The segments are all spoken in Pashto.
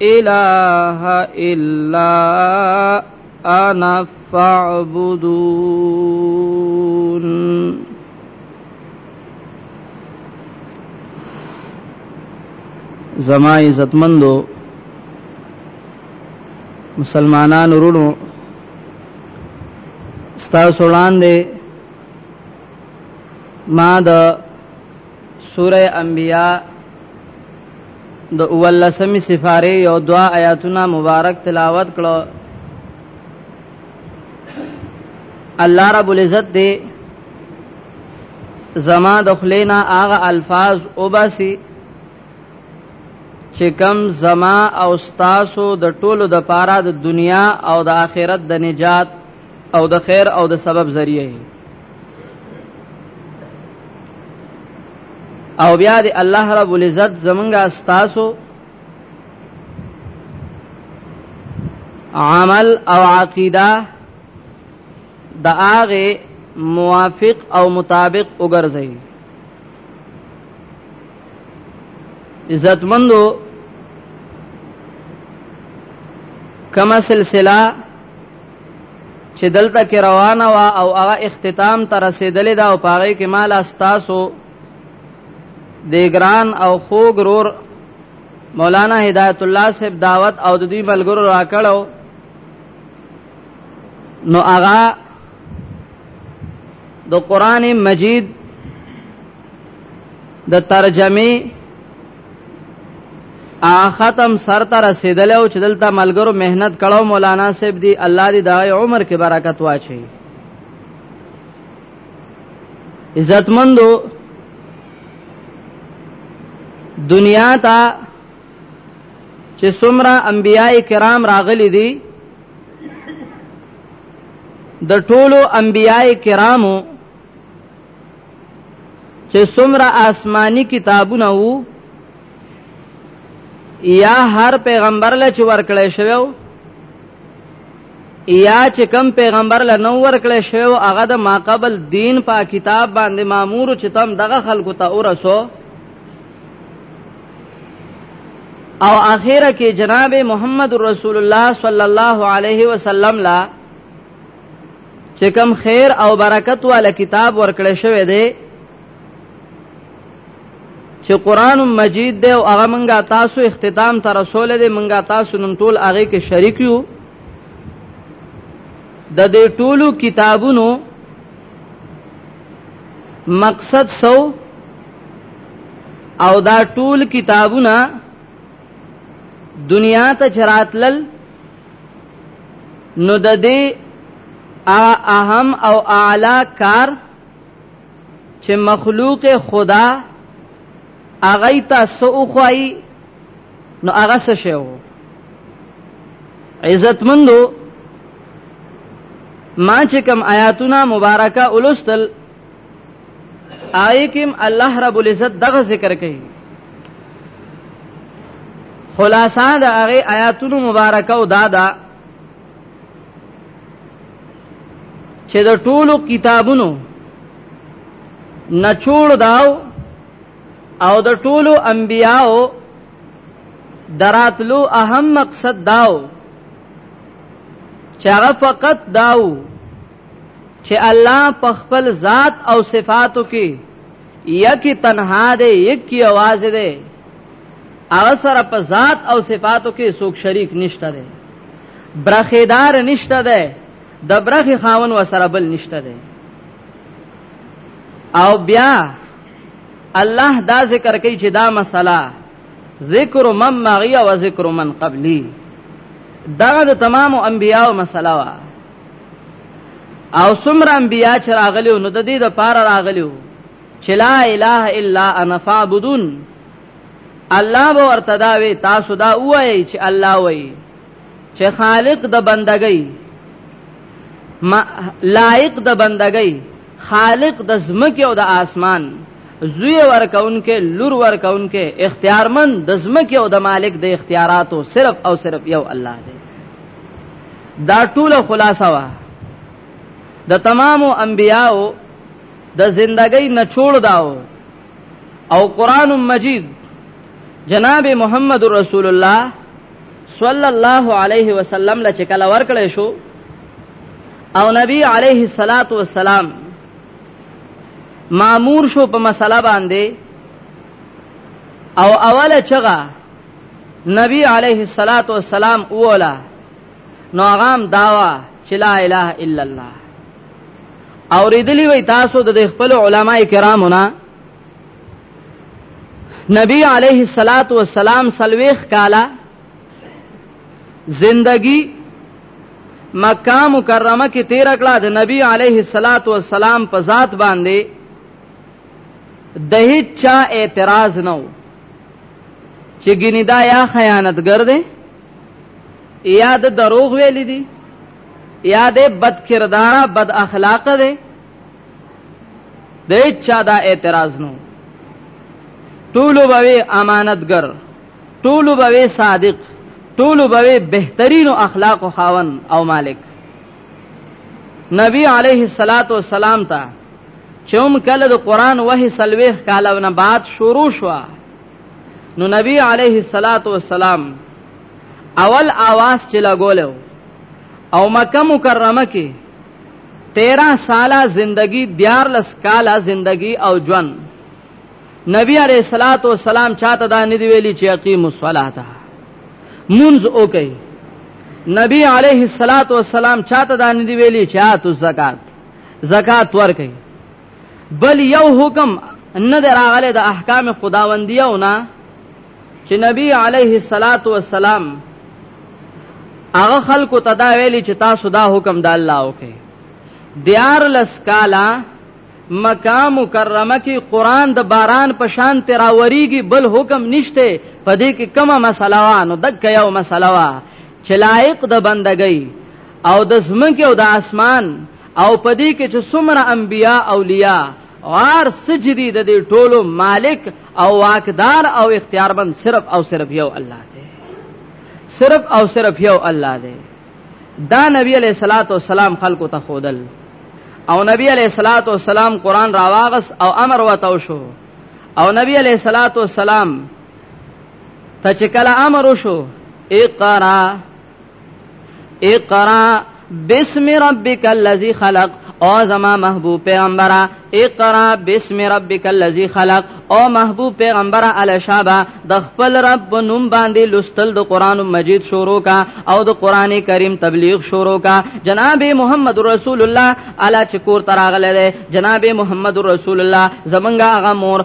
اله الا انا فاعبدون زما عزتمندو مسلمانانو ورونو ستاسو وړاندې ما د سوره انبیاء د اولسمی سفاره یو دعا آیاتونه مبارک تلاوت کړو الله رب العزت دې زما د خلینا هغه الفاظ وباسي چې کم زما او ستاسو د ټولو د پاره د دنیا او د آخرت د نجات او د خیر او د سبب ذریعہ او بیا د الله رب العزت زمونږه استاسو عمل او عقیده د هغه موافق او مطابق وګرځي عزتمندو کما سلسله چې دلته کې روانه وه او هغه اختتام ته رسېدلې ده او په هغې کې ما لا ستاسو د ګران او خوږ رور مولانا هدایت الله صاحب دعوت او د دوی ملګرو راکړو نو هغه د قران مجید د ترجمه ا ختم سر ته رسیدل او چې دلته ملګرو مهنت کړو مولانا صاحب دی الله دې د عمر کې برکت واچي عزتمندو دنیا ته چې څومره انبیای کرام راغلي دي د ټولو انبیای کرامو چې څومره آسمانی کتابونه وو یا هر پیغمبر له چې ورکړی شوی یا چې کم پیغمبر له نو ورکړی شوی هغه د ماقبل دین په کتاب باندې مامور چې تم دغه خلکو ته ورسو او اخیره کې جناب محمد رسول الله صلی الله علیه وسلم لا چې کم خیر او برکت والا کتاب ورکړی شوی دی چې قران مجید دی او هغه مونږه تاسو اختتام ته رسول دی مونږه تاسو نن ټول هغه کې شریک یو د دې ټولو کتابونو مقصد سو او دا ټول کتابونه دنیا ته چراتلل نو د دې هغه اهم او اعلی کار چې مخلوق خدا هغه ته سو خوای نو هغه څه شو عزت مندو ما چې کوم آیاتونه مبارکه ولستل آیکم الله رب العزت دغه ذکر کوي خلاصہ د هغه آیاتونو مبارکه او دادا چې د ټولو کتابونو نچوړ داو او د ټولو انبیاو دراتلو اهم مقصد داو چې هغه فقط داو چې الله په خپل ذات او صفاتو کې یکی تنها دی یکی یوازې دی هغه سره په ذات او صفاتو کې څوک شریک نشته دی برخیدار نشته دی د برخې خاون وسره بل نشته دی او بیا الله دا ذکر کوي چې دا مسله ذکر من مغیا و ذکر من قبلی دا د تمام انبیاء مسله وا او څومره انبیا چې راغلی نو د دې د پاره راغلی چې لا اله الا انا فعبدون الله به ورته دا وی تاسو دا وایي چې الله وایي چې خالق د بندګۍ لایق د بندګۍ خالق د ځمکې او د آسمان، زوی ورکوونکی، لور ورکوونکی، اختیارمند د ځمکې او د مالک د اختیاراتو صرف او صرف یو الله دی. دا ټوله خلاصه وه د تمامو انبیاو د زندګۍ نچوړ داو او قران مجید جناب محمد رسول الله صلی الله علیه وسلم له چکل ورکړې شو او نبی علیه الصلاۃ والسلام مامور شو په مسله باندې او اوله چغه نبی علیه الصلاۃ والسلام اوله نو غام داوا چې لا اله الا الله اوریدلی وي تاسو د خپل علما کرامو نه نبی علیه الصلاۃ والسلام سلويخ کالا زندگی مکه مکرمه کې تیر کړه د نبی علیه الصلاۃ والسلام په ذات باندې د هیڅ اعتراض نه و چې ګینه دا یا خیانتګر دی یا د دروغ ویل دي یا د بد کردار بد اخلاق دی د چا دا اعتراض نو ټول بوي امانتګر ټول بوي صادق ټول بوي بهترین اخلاق او خاون او مالک نبی علیه الصلاۃ والسلام ته چوم کله د قران وحی سلويخ کالونه بعد شروع شو نو نبی علیه الصلاۃ والسلام اول आवाज چې لګولیو او مکه مکرمه کې 13 ساله زندگی 14 کاله زندگی او ژوند نبی علیہ الصلات والسلام چاته دا ندی ویلی چې اقیم الصلاه منز او کوي نبی علیہ الصلات والسلام چاته دا ندی ویلی چې اتو زکات زکات ور کوي بل یو حکم نه دراغله د احکام خداوندیو نه چې نبی علیه الصلاۃ والسلام هغه خلکو ته دا ویلي چې تاسو دا حکم د الله وکي دیار لس کالا مکه مکرمه کې قران د باران په شان تراوريږي بل حکم نشته پدې کې کومه مسله وانه دک یو مسله وا چې لایق د بندګۍ او د ځمکې او د اسمان او په دې کې چې څومره انبیا اولیا غار سجدي د دې ټولو مالک او واکدار او اختیارمن صرف او صرف یو الله دی صرف او صرف یو الله دی دا نبی علیہ الصلوۃ والسلام خلقو ته خودل او نبی علیہ الصلوۃ والسلام قران راواغس او امر وتاو شو او نبی علیہ الصلوۃ والسلام ته چې کله امر وشو اقرا اقرا بسم ربک الذی خلق او زما محبوب پیغمبره اقرا بسم ربک الذی خلق او محبوب پیغمبره علی شابه د خپل رب په نوم باندې لستل د قران مجید شروع کا او د قران کریم تبلیغ شروع کا جناب محمد رسول الله علی چکور تراغله جناب محمد رسول الله زمنګ هغه مور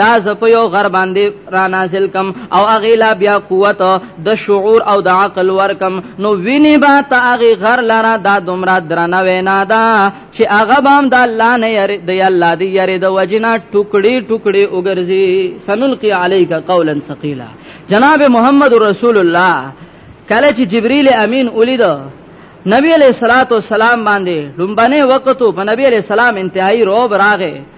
دا زه په یو غر باندې را نازل کم او هغې لا بیا قوت د شعور او د عقل ورکم نو وینې به ته هغې غر لره دا دومره درنه وینا ده چې هغه به هم د الله نه یری د الله د یری د وجې نه ټوکړې ټوکړې وګرځي سنلقي علیک قولا ثقیلا جناب محمد رسول الله کله چې جبرئیل امین ولید نبی علیہ الصلات والسلام باندې لومبنه وخت په نبی علیہ السلام انتهایی روب راغې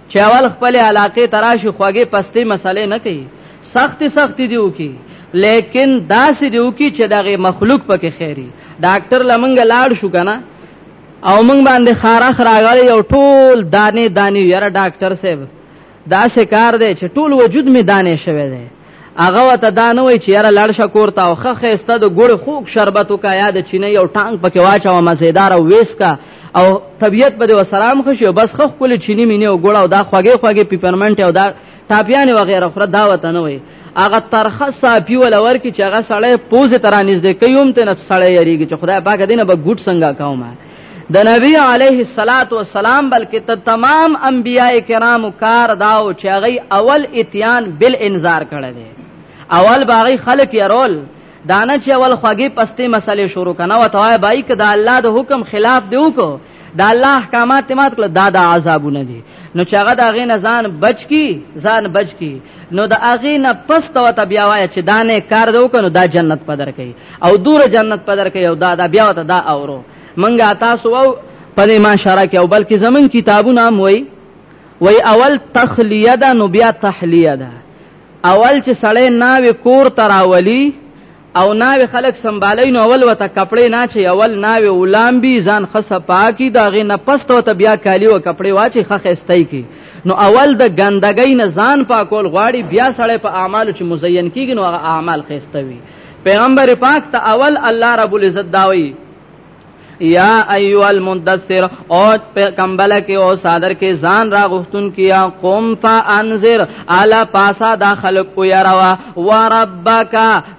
چې اول خپلې علاقې ته راشي خوږې پستې مسلې نه کوي سختې سختې دي وکړي لیکن داسې دی وکي چې دغه مخلوق پکې خیری ډاکټر لمنګ لاړ شو کنه او موږ باندې خارخ راغلی یو ټول دانه دانی یاره ډاکټر صاحب داسې کار دی چې ټول وجود می دانه شوی دی هغه وته دا نه وای چې یاره لړ شکور تا او خخه است د ګړ خوک شربت وکا یا د چینه یو ټانک پکې واچو مزیدار او ویسکا او طبیعت په دې وسلام خوشي او بس خخ کول چینه مینه او ګړ او دا خوګه خوګه پیپرمنټ او دا ټاپیان و غیره خره دا وته نه وای هغه ترخه صافي ول ور کی چې هغه سړی پوز ترانیز دې کوم ته نه سړی یریږي چې خدای پاک دې نه به ګډ څنګه کومه د نبی علیه الصلاة والسلام بلکې ته تمام انبیاء کرامو کار داو چې هغوی اول اتیان بل انذار کړی دی اول به هغوی خلک یرول دا نه چې اول خوږې پستې مسلې شروع کنه او ته وایې بای که د الله د حکم خلاف دی وکړو د الله احکامات مات کړل دا د عذابونه دي نو چې هغه د هغې نه ځان بچ کی ځان بچ کی نو د هغې نه پس ته ورته بیا وایه چې دا نه کار دی وکړو دا جنت په در کوي او دور جنت پدر کې او دا دا بیا وته دا اورو منګه تاسو او په دې معاشره کې او بلکې زمون کتابونه هم وای وای اول تخلیه ده نو بیا تحلیه ده اول چې سړی ناوي کور تراولي او ناوي خلک سنبالي نو اول وته کپڑے نه چې اول ناوي ولام بي ځان خصه پاکي دا غي نه پست وته بیا کالی او کپڑے واچي خخ استای کی نو اول د ګندګۍ نه ځان پاکول غواړي بیا سړی په اعمالو چې مزین کیږي نو هغه اعمال خېستوي پیغمبر پاک ته اول الله رب العزت داوي یا ایو المدثر او کمبل کې او صادر کې ځان را غختون کیا قوم فانذر الا پاسا دا خلق کو یروا وربک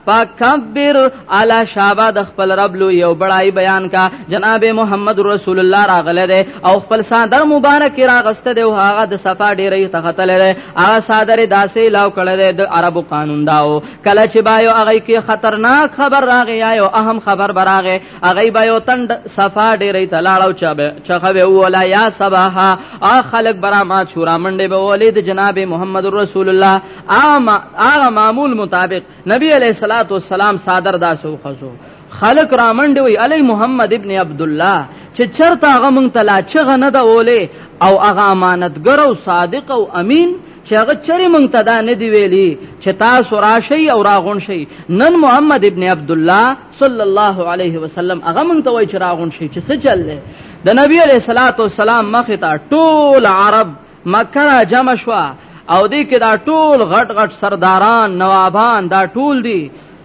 فکبر الا شابه د خپل رب لو یو بڑای بیان کا جناب محمد رسول الله راغله ده او خپل صادر مبارک راغسته ده هغه د صفا ډیرې تختل ده هغه صادر داسې لاو کړه ده د عربو قانون داو کله چې با یو هغه کې خطرناک خبر راغی یا یو اهم خبر براغه هغه با یو تند صفا ډېرې تلاړو چا به چخه به ولا یا صباحا ا خلق برا ما چورا منډه به ولید جناب محمد رسول الله ا هغه معمول مطابق نبی علیہ الصلوۃ والسلام صادر داسو خزو خلک رامنډه وی علی محمد ابن عبد الله چې چرته هغه مونږ ته لا چغه نه ده اوله او هغه امانتګر او صادق او امین چې هغه چرې مونږ ته دا نه دی ویلي چې تاسو راشي او راغون شي نن محمد ابن عبد الله صلی الله علیه وسلم هغه مونږ ته وایي چې راغون شي چې څه چل دی د نبی علیہ الصلات والسلام مخ ته ټول عرب مکه را جمع شو او دې کې دا ټول غټ غټ سرداران نوابان دا ټول دي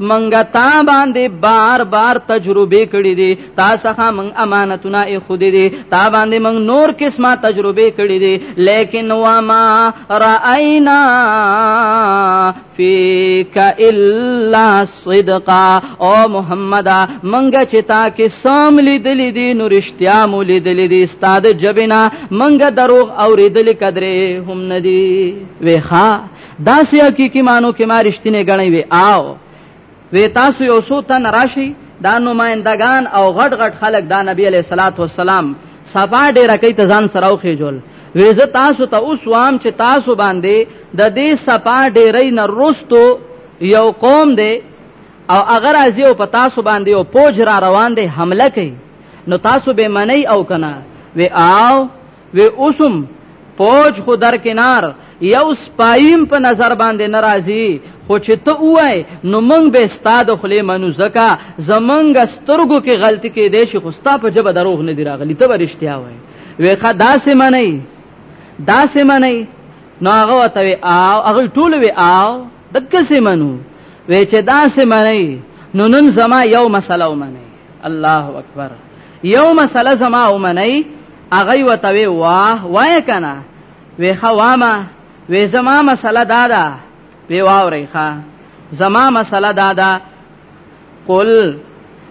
منګه تا باندې بار بار تجربه کړې دي تا څخه من امانتونه یې خود دي تا باندې من نور قسمه تجربه کړې دي لیکن وا ما راینا فیک الا صدقا او محمد منګه چې تا کې سم لیدلې دي نو رښتیا مو لیدلې دي استاد جبینا منګه دروغ اوریدلې قدرې هم ندي ویخه داسې حقیقي مانو کې ما رښتینې ګڼې وي او وې تاسو یو څو تن راشي دا نمائندگان او غټ غټ خلک دا نبی علیہ الصلات والسلام صفا ډیر کوي ته ځان سره وخی جوړ وې زه تاسو ته اوس وام چې تاسو باندې د دې صفا ډیرې نه رستو یو قوم دی او اگر ازي او پتا سو باندې او پوج را روان دي حمله کوي نو تاسو به منی او کنه وی آو وی اوسم پوج خو در کنار یو سپایم په نظر باندې ناراضي خو چې ته وای نو مونږ به استاد خلې منو زکا زمونږ سترګو کې غلطي کې دې شي خو ستا په جبه دروغ نه دی راغلی ته ورشتیا وای وې خا داسې منئ داسې منئ نو هغه وته او هغه ټول وی او دکې سي منو وې چې داسې منئ نو نن زما یو مسله ومنئ الله اکبر یو مسله زما ومنئ هغه یې ورته وی واه وایه که نه وی ښه وامه وی زما مسله دا ده وی واورئ ښه زما مسله دا ده قل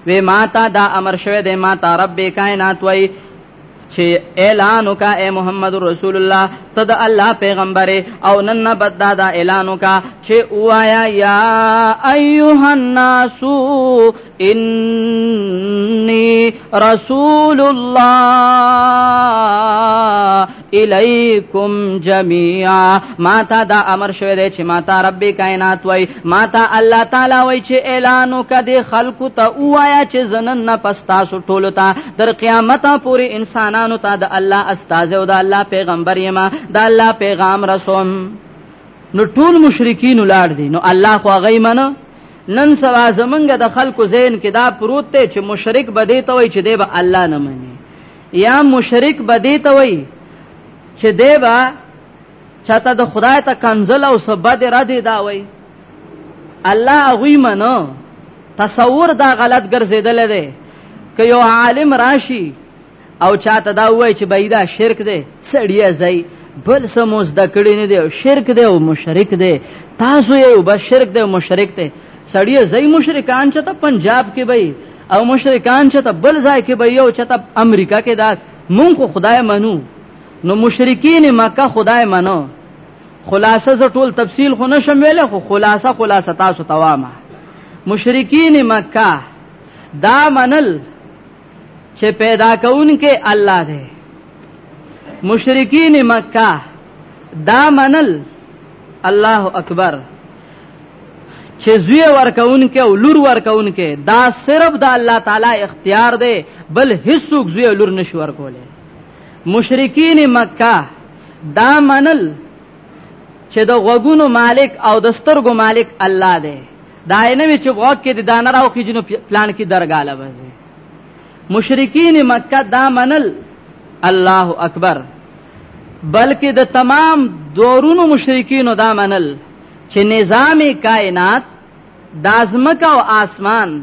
وی ما تا دا امر شوی دی ما تا رب کائنات وای چې اعلان وکا اے محمد رسول الله ته د الله پیغمبر او نن بد دا, دا اعلان وکا چې وایا یا ایها الناس إني رسول الله الیکم جميعا ما تا دا امر شوه دی چې ما تا رب کائنات وای ما تا الله تعالی وای چې اعلان وکړي خلکو ته وایا چې زنن نه پستا سو ټولو ته در قیامت پورې انسانانو ته د الله استاد او د الله پیغمبر یما د الله پیغام رسوم نو ټول مشرکین لاړ دي نو الله خو غیمنه نن سبا زمونږ د خلکو ذهن کې دا پروت دی چې مشرک به دی ته وای چې دی به الله نه مني یا مشرک به دی ته وای چې دی به چاته د خدای ته کنزل او سبد را دی دا وای الله غوی منو تصور دا غلط ګرځیدل دی که یو عالم راشي او چاته دا وای چې بيدا شرک دی سړی ځای بل سمو زده کړی نه دی شرک دی او مشرک دی تاسو یو بس شرک دی او مشرک دی سړی ځای مشرکان چې ته پنجاب کې وای او مشرکان چې ته بل ځای کې وای او چې ته امریکا کې دا مونږ خو خدای منو نو مشرکین مکه خدای منو خلاصه ز ټول تفصیل خو نشم ویل خو خلاصه خلاصه تاسو توامه مشرکین مکه دا منل چې پیدا کونکي الله دی مشرکین مکه دا منل الله اکبر چې زوی ورکونکي او لور ورکونکي دا صرف د الله تعالی اختیار دی بل هیڅوک زوی او لور نشي ورکولی مشرکین مکه دا منل چې د غوګونو مالک او د سترګو مالک الله دی دا یې نه وي چې غوږ کې د دانه راوخیږي نو پلان کې درګاله بځي مشرکین مکه دا منل الله اکبر بلکې د تمام دورونو مشرکینو دا منل چې نظام کائنات د ازمکه او آسمان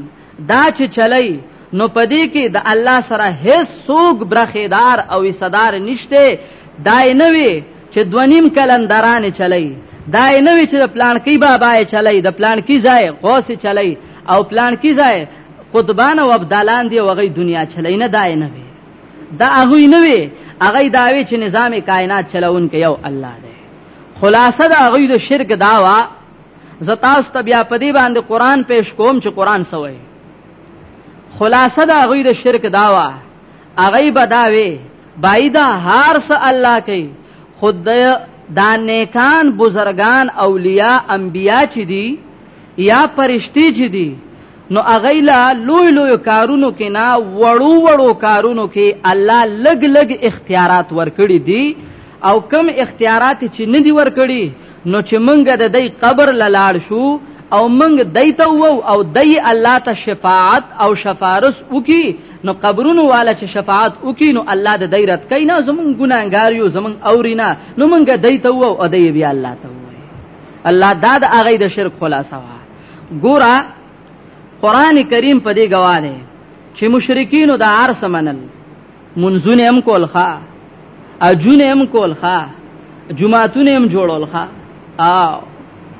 دا چې چلی نو په دې کې د الله سره هیڅ څوک برخې دار او حصه دار نشته دا یې نه وي چې دوه نیم کلن درانې چلی دا یې نه وي چې د پلانکی بابا یې چلی د پلانکی ځای غوث یې چلی او پلانکی ځای قطبان او ابدالان دی وغي دنیا چلی نه دا یې نه وي دا هغه یې نه وي هغه دا وی چې نظام کائنات چلون کې یو الله دی خلاصه دا هغه د شرک داوا زه تاسو ته بیا په دې باندې قران پیش کوم چې قران سوی خلاصه دا غوی د شرک داوا اغه بداوي بایدا هارس الله کوي خود دا نیکان بزرگان اولیاء انبیاء چې دي یا پرشتي چې دي نو اغیلا لوی لوی کارونو کې نه وړو وړو کارونو کې الله لګ لګ اختیارات ورکړي دي او کم اختیارات چې نه دي ورکړي نو چې مونږ د دی قبر للاړ شو او مونږ دی ته وو او دی الله ته شفاعت او شفارس وکي نو قبرونو والا چې شفاعت وکي نو الله د دی رد کوي نه زمونږ ګناګار یو زمونږ اورینا نو مونږ دی ته وو او دی بیا الله ته وو الله دا د اغه د شرک خلاصه وا ګورا قران کریم په دې گواهه چې مشرکین د عرس منل منځونه هم کول ښا اجونه هم کول ښا جمعهتونه هم جوړول ښا او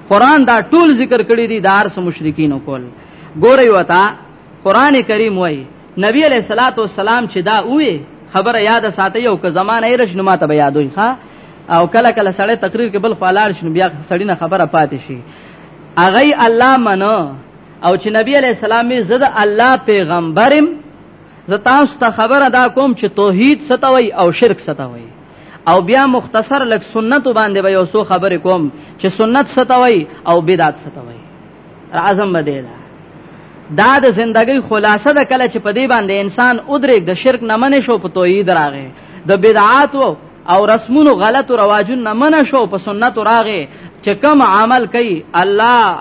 قران دا ټول ذکر کړی دي دار سم مشرکین کول ګوري وتا قران کریم وای نبی علیہ الصلات والسلام چې دا وې خبره یاد ساتي او که زمانه یې رښنه ماته به یادوي ښا او کله کله سړی تقریر کې بل خلاړ شنو بیا سړی نه خبره پاتې شي اغه الله منو او چې نبی علیہ السلام زده الله پیغمبرم زه تاسو ته خبره دا کوم چې توحید څه ته وایي او شرک څه ته وایي او بیا مختصر لک سنت باندې به یو څو خبرې کوم چې سنت ستوي او بدعت ستوي اعظم بدیلا دا د زندګۍ خلاصه ده کله چې په دې باندې انسان ادرک د شرک نه منې شو په توحید راغې د بدعات او رسمونو غلط رواجونو نه منې شو په سنت راغې چې کوم عمل کوي الله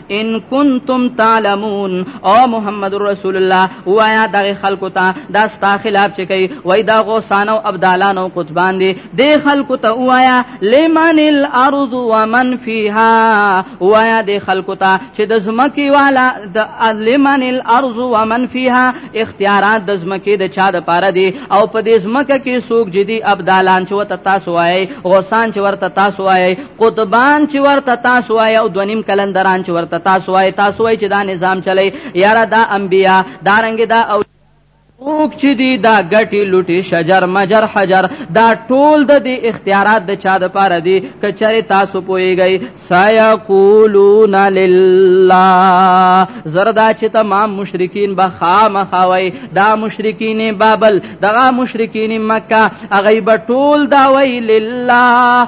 ان کنتم تعلمون او محمد رسول الله وایا دغه خلکو ته دا ستا خلاف چې کوي وای دا غوسان او ابدالان او قطبان دي د خلکو ته وایا لمن الارض ومن فيها وایا د خلکو ته چې د زمکی والا د لمن الارض ومن فيها اختیارات د زمکی د چا د پاره دي او په دې زمکه کې سوق جدي ابدالان چې وته تاسو وای غوسان چې ورته تاسو وای قطبان چې ورته تاسو وای او دونیم کلندران چې ورته تاسو وای تاسو وای چې دا نظام چلی یاره دا انبیا دا رنګ دا او اوک چې دی دا غټي لټي شجر مجر حجر دا ټول د دې اختیارات د چا د پاره دي کچره تاسو پويږئ سيقولون لله زردا چې تمام مشرکین به خامخوي دا مشرکین بابل دغه مشرکین مکه هغه به ټول دا وی لله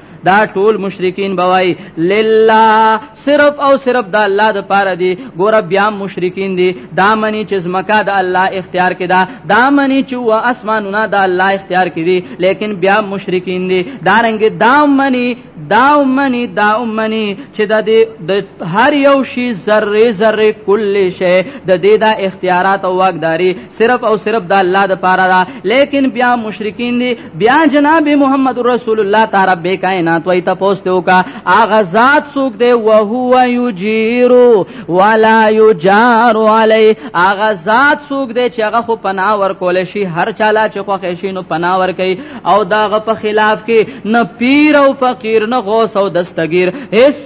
دا ټول مشرکین بوای لله صرف او صرف د الله د پاره دی ګور بیا مشرکین دی دا منی چې زمکا د الله اختیار کې دا دا منی چې و اسمانونه د الله اختیار کې دی لیکن بیا مشرکین دی دا رنګ دا منی دا منی دا منی چې د دې د هر یو شی ذره ذره کل شی د دې دا اختیارات او واقداری صرف او صرف د الله د پاره دا لیکن بیا مشرکین دي بیا جناب محمد رسول الله تعالی به کائنات وای ته پوسټو کا اغه ذات سوک دی او هو یجیر ولا یجار علی اغه ذات سوک دی چې هغه خو پنا ور کول شي هر چاله چې خو خېشي نو پنا ور کوي او داغه په خلاف کې نه پیر او فقیر نه غوث او دستگیر هیڅ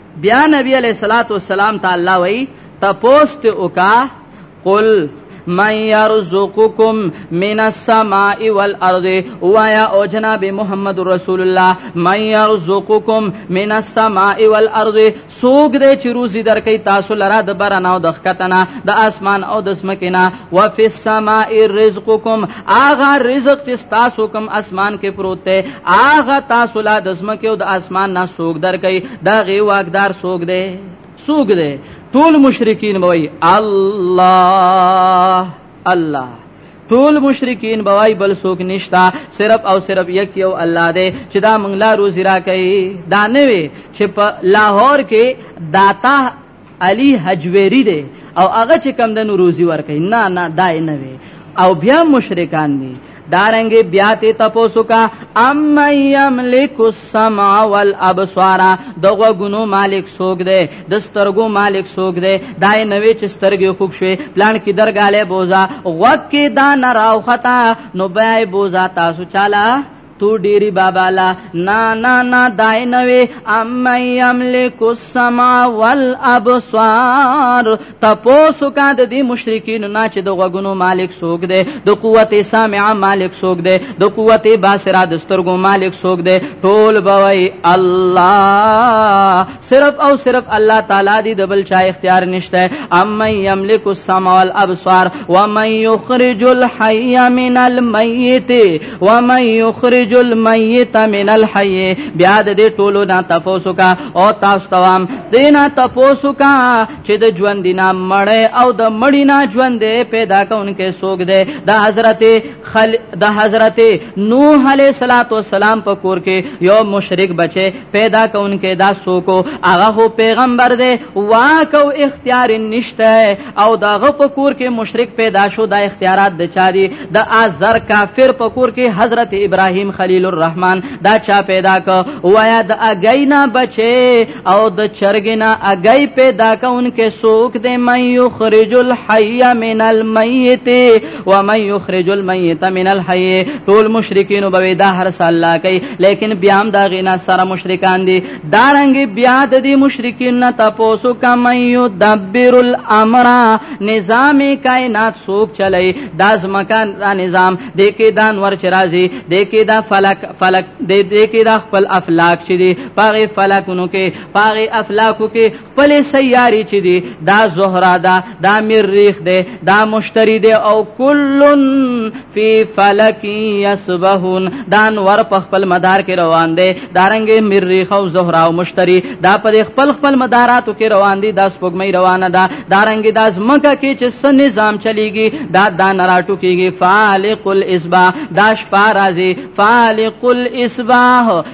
بیا نبی علیہ الصلات والسلام ته الله وای تپوس ته وکا قل من يرزقكم من السماء والارض وایا او جناب محمد رسول الله من يرزقكم من السماء والارض سوګ دې چې روزي درکې تاسو لرا د برناو د خکتنا د اسمان او د سمکینا وفي السماء رزقكم آغا رزق چې تاسو کم اسمان کې پروت دی آغا تاسو لا د زمکه او د اسمان نه سوګ درکې دا غي واقدار سوګ دی سوګ دی ټول مشرکین بوي الله الله ټول مشرکین بوای بل سوک نشتا صرف او صرف یک یو الله دی چې دا منګلا روزی را کوي دا نه وي چې په لاهور کې داتا علي حجويري دی او هغه چې کم د نوروزي ور کوي نه نه دای نه وي او بیا مشرکان دي دارنګ بیا ته تاسو کا ام یملک السمع والابصار دغه غنو مالک سوګ دی د سترګو مالک سوګ دی دای نوې چې سترګې خوب شوي پلان کې درګاله بوزا غوږ کې دا نه راوخته نو بیا بوزا تاسو چاله تو ډیری بابا لا نا نا نا دای نوې ام یملک السما والابصار تاسو کا د دې مشرکین نه چې د غوګونو مالک سوګ دی د قوت سامعه مالک سوګ دی د قوت باسرا د سترګو مالک سوګ دی ټول بوي الله صرف او صرف الله تعالی دی د بل چا اختیار نشته اما یملک السماء والابصار ومن یخرج الحی من المیت ومن یخرج المیت من الحی بیا د دې ټولو نه تاسو کا او تاسو توام دینا تاسو کا چې د ژوند نه مړ او د مړی نه ژوند پیدا کونکي سوګ دی د حضرت خل د حضرت نوح علیہ الصلات والسلام په کور کې یو مشرک بچي پیدا کونکي دا سوکو هغه هو پیغمبر دی واک او اختیار نشته او دغه په کور کې مشرک پیدا شو دا اختیارات د چا دي د ازر کافر په کور کې حضرت ابراهیم خلیل الرحمن دا چا پیدا ک وایا د اگینا بچي او د چرګینا اگی پیدا کونکي سوک دی مې یخرج الحی من المیت و من یخرج المیت من الحی ټول مشرکین به دا هر څه الله کوي لیکن بیا هم دا غینا سره مشرکان دي دا رنګ بیا د دې مشرکین نه تاسو کم یدبر الامر نظام کائنات سوق چلای دا زمکان را نظام د کې دا نور چرازي د کې دا فلک فلک د کې دا خپل افلاک چې دي پاره فلکونو کې پاره افلاکو کې خپلې سیارې چې دي دا زهره ده دا مریخ دی دا مشتری دی او کلن فی فلک یسبحون دا انور په خپل مدار کې روان دی دا رنګ مریخ او زهره او مشتری دا په خپل خپل مداراتو کې روان دي دا سپوږمۍ روانه ده دا رنګ دا زمکه کې چې سن نظام چلیږي دا دا نراټو کېږي فالق الاسباح دا شپه راځي فالق الاسباح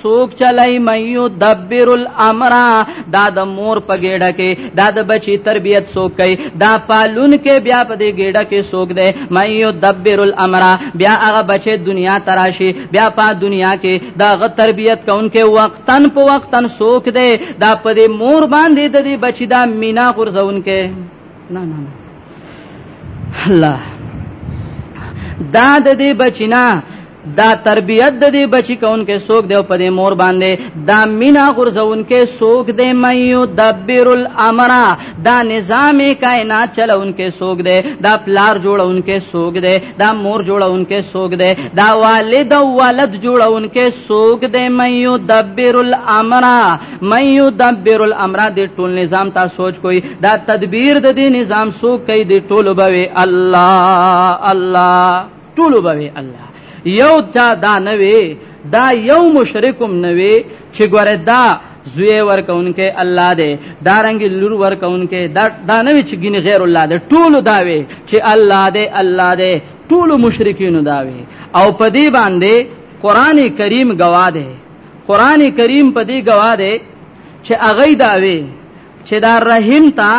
سوک چلای مېو دبر الامر دا د مور په ګډه کې دا د بچی تربيت سوک کوي دا پالون کې بیا په دې ګډه کې سوک دی مېو دبر الامر بیا هغه بچی دنیا تراشي بیا په دنیا کې دا غ تربيت کونکي وقتن په وقتن سوک دی دا په دې مور باندې د دې بچی دا مینا غرزونکي نه نه نه الله دا د دې بچینا دا تربیت د دې بچی کونکې سوک دی په دې مور باندې دا مینا غرزونکې سوک دی مېو دبر الامر دا نظام کائنات چلونکې سوک دی دا پلار جوړونکې سوک دی دا مور جوړونکې سوک دی دا والد او ولد جوړونکې سوک دی مېو دبر الامر مېو دبر الامر دې ټول نظام تا سوچ کوی دا تدبیر د دې نظام سوک کوي دې ټول به الله الله ټولو به وی الله یو چا دا نه وی دا یو مشرکم نه وی چې ګوره دا زوی ورکونکې الله دی دا رنګ لور ورکونکې دا دا نه وی چې ګینه غیر الله دی ټولو دا وی چې الله دی الله دی ټولو مشرکینو دا وی او په دې باندې قران کریم گواه دی قران کریم په دې گواه دی چې اغه دا وی چې دا رحم تا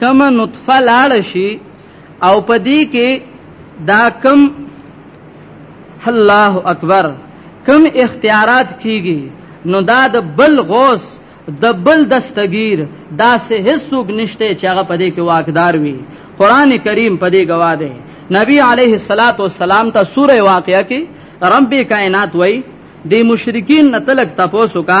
کما نطفه لاړ شي او په دې کې دا کم الله اکبر کم اختیارات کیږي نو دا د بل غوث د بل دستگیر دا سه هیڅوک نشته چې هغه په دې کې واقدار وي قران کریم په دې گواه دی نبی علیه الصلاۃ والسلام ته سوره واقعه کې رب کائنات وای دی مشرکین نتلک تاسو کا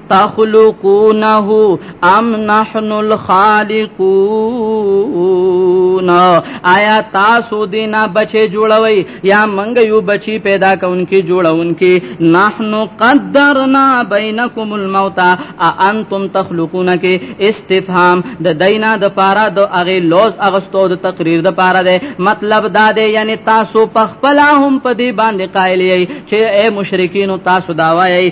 تخلقونه ام نحن الخالقون آیا تاسو دینا بچي جوړوي یا منګ یو بچي پیدا کونکي جوړونکي نحن قدرنا بینکم الموت انتم تخلقون کې استفهام د دینا د پارا د اغه لوز اغستو د تقریر د پارا ده مطلب دا ده یعنی تاسو پخپلا هم په دې باندې قائل یی چې اے مشرکین تاسو دا وایي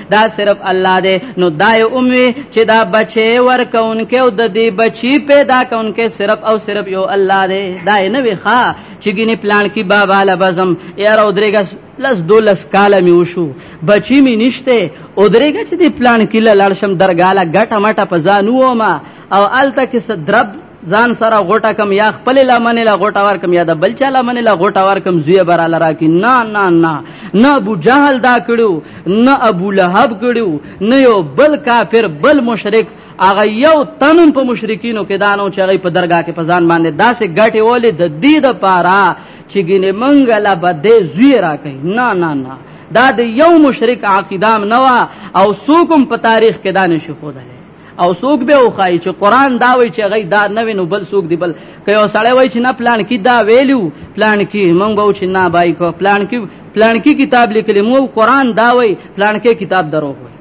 دا صرف الله دی نو دای اوموي چې دا بچي ورکونکې او د دې بچي پیدا کونکې صرف او صرف یو الله دی دای نه وي ښا چې ګینه پلان کې بابا لبزم یار او درېګس لس دولس کاله می وشو بچی می نشته او درېګه چې دی پلان کې لاړ شم درګاله ګټه مټه پزانو ما او الته کې صدرب ځان سره غوټه کم یا خپل لمن لا غوټه ور کم یا د بل چا لمن لا غوټه ور کم زوی براله را کی نه نه نه نه ابو جهل دا کړو نه ابو لهب کړو نه یو بل کافر بل مشرک هغه یو تنم په مشرکینو کې دانو چې هغه په درگاه کې په ځان باندې داسې ګټه ولې د دې د پاره چې ګینه منګه لا بده زوی را کوي نه نه نه دا د یو مشرک عقیدام نه او سوکم په تاریخ کې دانه شو خدای او څوک به وخای چې قران دا وای چې غي دا نه وینو بل څوک دی بل که یو سړی وای چې نه پلان کې دا ویلو پلان کې مونږ به چې نه بای کو پلان کې پلان کې کتاب لیکلی مو قران دا وای پلان کې کتاب درو وای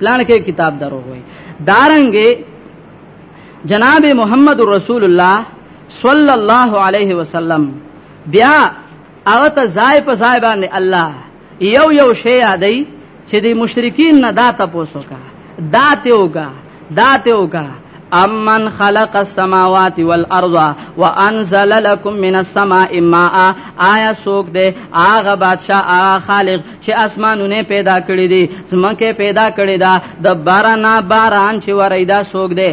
پلان کې کتاب درو وای دارنګې جناب محمد رسول الله صلی الله علیه وسلم بیا او ته ځای په ځای باندې الله یو یو شی یادای چې د مشرکین نه دا تاسو کا دا ته وکا دا ته وکا امن خلق السماوات والارض وانزل لكم من السماء ماء آیا سوک دے آغا بادشاہ آغا خالق چې اسمانونه پیدا کړی دي زمکه پیدا کړی دا د باران باران چې وریدا سوک دے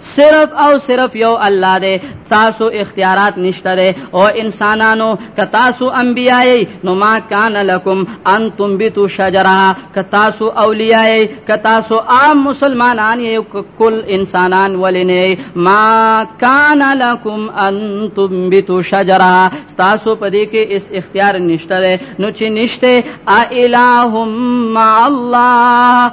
صرف او صرف یو الله دی تاسو اختیارات نشته دی او انسانانو که تاسو انبیای نو ما کان لکم ان تنبتو شجرها که تاسو اولیای که تاسو عام مسلمانان یې کل انسانان ولینه ما کان لکم ان تنبتو شجرها تاسو په دې کې اس اختیار نشته دی نو چې نشته ا الہم مع الله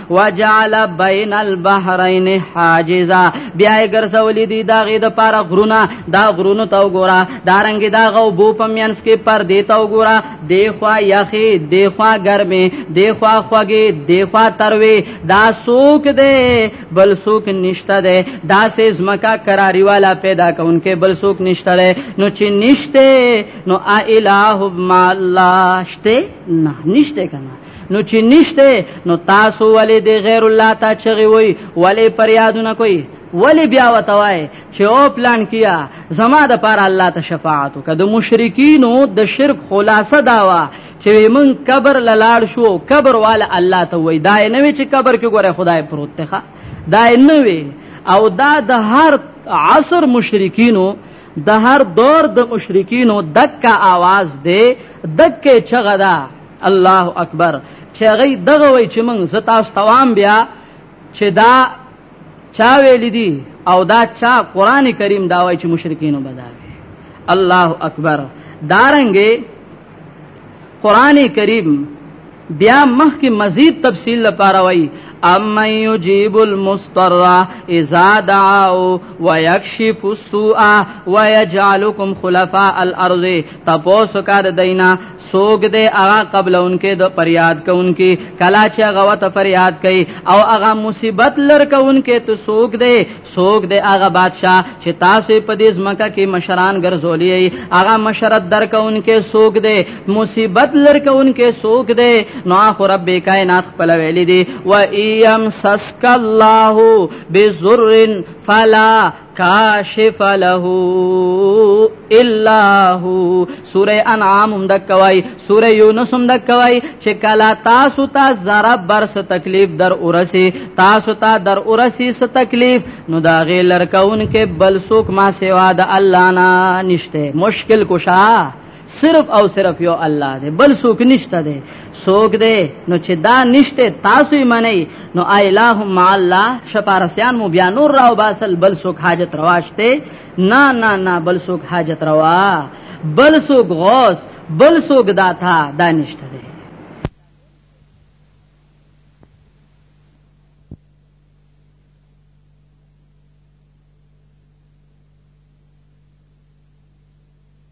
وجعل بین البحرین حاجزا بیا ګرځولې دي دا غي د پاره غرونه دا غرونه تا وګوره دا رنګ دا غو بو پمینس کې پر دې تا وګوره دی خوا یخي دی خوا ګرمي دی خوا خوږي دی خوا تروي دا سوک دی بل سوک نشته دی دا سه زمکا قراری والا پیدا کونکي بل سوک نشته دی نو چې نشته نو ا الہ ما الله شته نه نشته کنه نو چې نشته نو تاسو ولې د غیر الله ته چغي وي ولې پریادونه کوي ولی بیا وتوای چې او پلان کیا زما د پاره الله ته شفاعت وکړه د مشرکینو د شرک خلاصه داوا چې من قبر لاړ شو قبر وال الله ته وای دا نه وی چې قبر کې ګوره خدای پروت ته دا نه وی او دا د هر عصر مشرکینو د هر دور د مشرکینو دکا आवाज دی دکې چغدا الله اکبر چې هغه دغه وای چې موږ زتا ستوام بیا چې دا چا ویل دي او دا چا قران کریم دا وای چې مشرکین بداوي الله اکبر دارنګې قران کریم بیا مخ کې مزید تفصیل لپاره وای اما یجیب المستر اذا دعاو ويكشف السوء ويجعلكم خلفاء الارض تاسو کار دینا سوګ دې هغه قبل انکه د فریاد کوونکی کلا چې هغه وت فریاد کوي او هغه مصیبت لر کوونکی ته سوګ دې سوګ دې هغه بادشاہ چې تاسو په دې ځمکه کې مشران ګرځولې هغه مشرت در کوونکی سوګ دې مصیبت لر کوونکی سوګ دې نو اخو رب کائنات خپل ویل دي و ایم سسک الله بذر فلا کاشف له الا هو سوره انعام هم د کوي سوره یونس هم د کوي چې کلا تاسو ته تا زره برس تکلیف در اورسي تاسو ته تا در اورسي س تکلیف نو دا غي لرکون کې بل سوک ما سیوا د الله نه نشته مشکل کوشا صرف او صرف یو الله دی بل څوک نشته دی څوک دی نو چې دا نشته تاسو یې منئ نو الہ مع الله شپارسیان مو بیا نور راو باسل بل څوک حاجت رواشته نه نه نه بل څوک حاجت روا بل څوک غوث بل څوک داتا دا نشته دی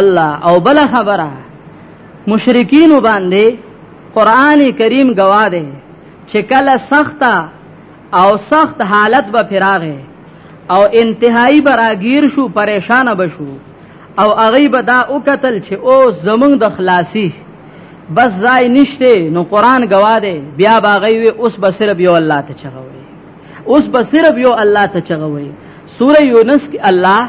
الله او بل خبره مشرکین باندې قران کریم گواه ده چې کله سخته او سخت حالت به پرې راغی او انتهايي به راګیر شو، پرېشانه به شو او هغوی به دا وکتل چې اوس زموږ د خلاصي بس ځای نشته، نو قرآن ګواه دی، بیا به هغوی وي اوس به صرف یو الله ته چغه وهي، اوس به صرف یو الله ته چغه وهي. سورة یونس کې الله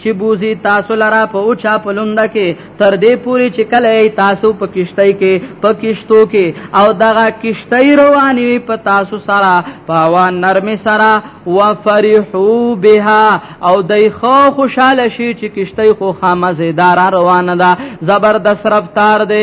چې بوځي تاسو لره په اوچا پلونده کې تر دې پوري چې کله یې تاسو په کشتۍ کې په کشتو کې او دغه کشتۍ رواني وي په تاسو سره په هوا نرمې سره وفرحو بها او دای خو خوشاله شي چې کشتۍ خو خامزیدار روانه ده زبردست رفتار دی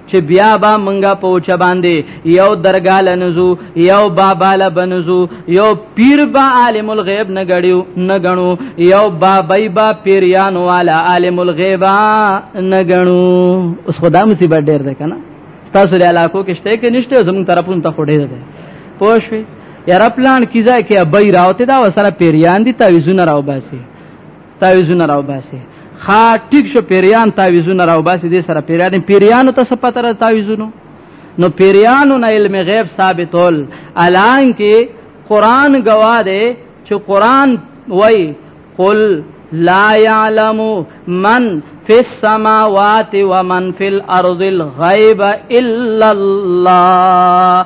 چې بیا به منګه پوچا باندې یو درګا لنزو یو بابا لبنزو یو پیر با عالم الغیب نه غړیو نه غنو یو بابای با پیریان والا عالم الغیب نه غنو اوس خدا مصیبت ډیر ده کنه تاسو له علاقو کې شته کې نشته زمون طرفون ته خړې ده پوښوي یاره پلان کیځه کې ابای راوته دا وسره پیریان دي تعویذونه راو باسي تعویذونه راوباسي خا ټیک شو پیریان تعویذونه راوباسي دې سره پیریان پیریانو ته سپته را تعویذونو نو پیریانو نه علم غیب ثابتول الان کې قران گواه دی چې قران وای قل لا يعلم من في السماوات ومن في الارض الغيب الا الله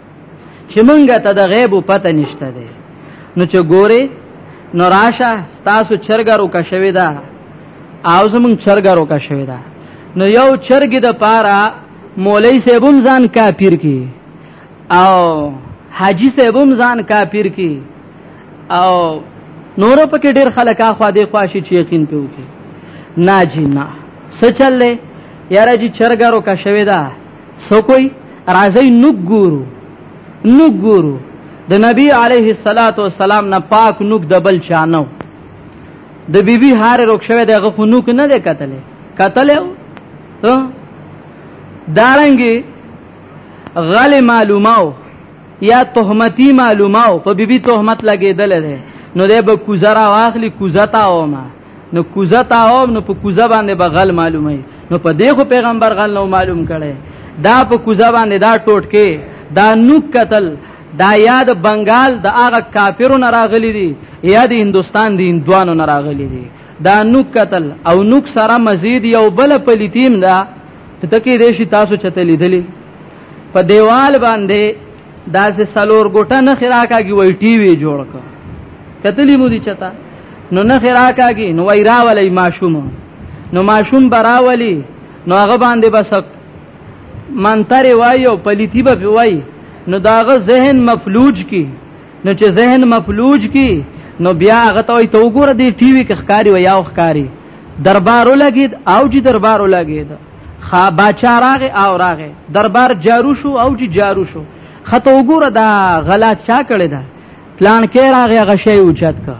چې مونږه ته د غیب پته نشته ده نو چې ګوره نو راشه ستاسو چرګرو کا شوی ده او زمونږ چرګرو کا شوی ده نو یو چرګ د پاره مولای سیبم ځان کافر کی او حاجی سیبم ځان کافر کی او نور پکې ډیر خلک اخوا دی خواشي چې یقین پیو کی ناجی نه سچلې یاره جی چرګرو کا شوی ده څوک وایي راځئ نوک ګورو نوک ګورو د نبی علیه الصلاۃ والسلام نه پاک نوک د بل چانو د بیبي هار روک شوی دغه خو نوک نه دی کتلې کتلې دارنګي غل معلوماو یا تهمتی معلوماو په بیبي تهمت لګیدل دی نو د به کوزرا واخلي کوزتا او ما نو کوزه تاوب نو په کوزه باندې به غل معلومه نو په دې خو پیغمبر غل نو معلوم کړي دا په کوزه باندې دا ټوټ کې دا نو قتل دا یاد بنگال د هغه کافرو نه راغلي دي یا د هندستان د هندوانو نه راغلي دي دا نو قتل او نو سره مزید یو بل پلیتیم دا ته کې دې شي تاسو چته لیدلی په دیوال باندې دا سه سلور ګټه نه خراکاږي وای ټي وی جوړ ک کتلی مو دي چتا نو نه خراکاږي نو وای راولې ماشوم نو ماشوم براولي نو هغه باندې بس منتر وای او پلیتی به وای نو داغه ذهن مفلوج کی نو چې ذهن مفلوج کی نو بیا هغه ته وای ته وګوره دی ټي وی کې ښکاری وای او ښکاری دربارو لګید او چې دربارو لګید ښه باچا راغې او راغې دربار جارو شو او چې جارو شو خته وګوره دا غلا چا کړې ده پلان کې راغې غشې اوچت کا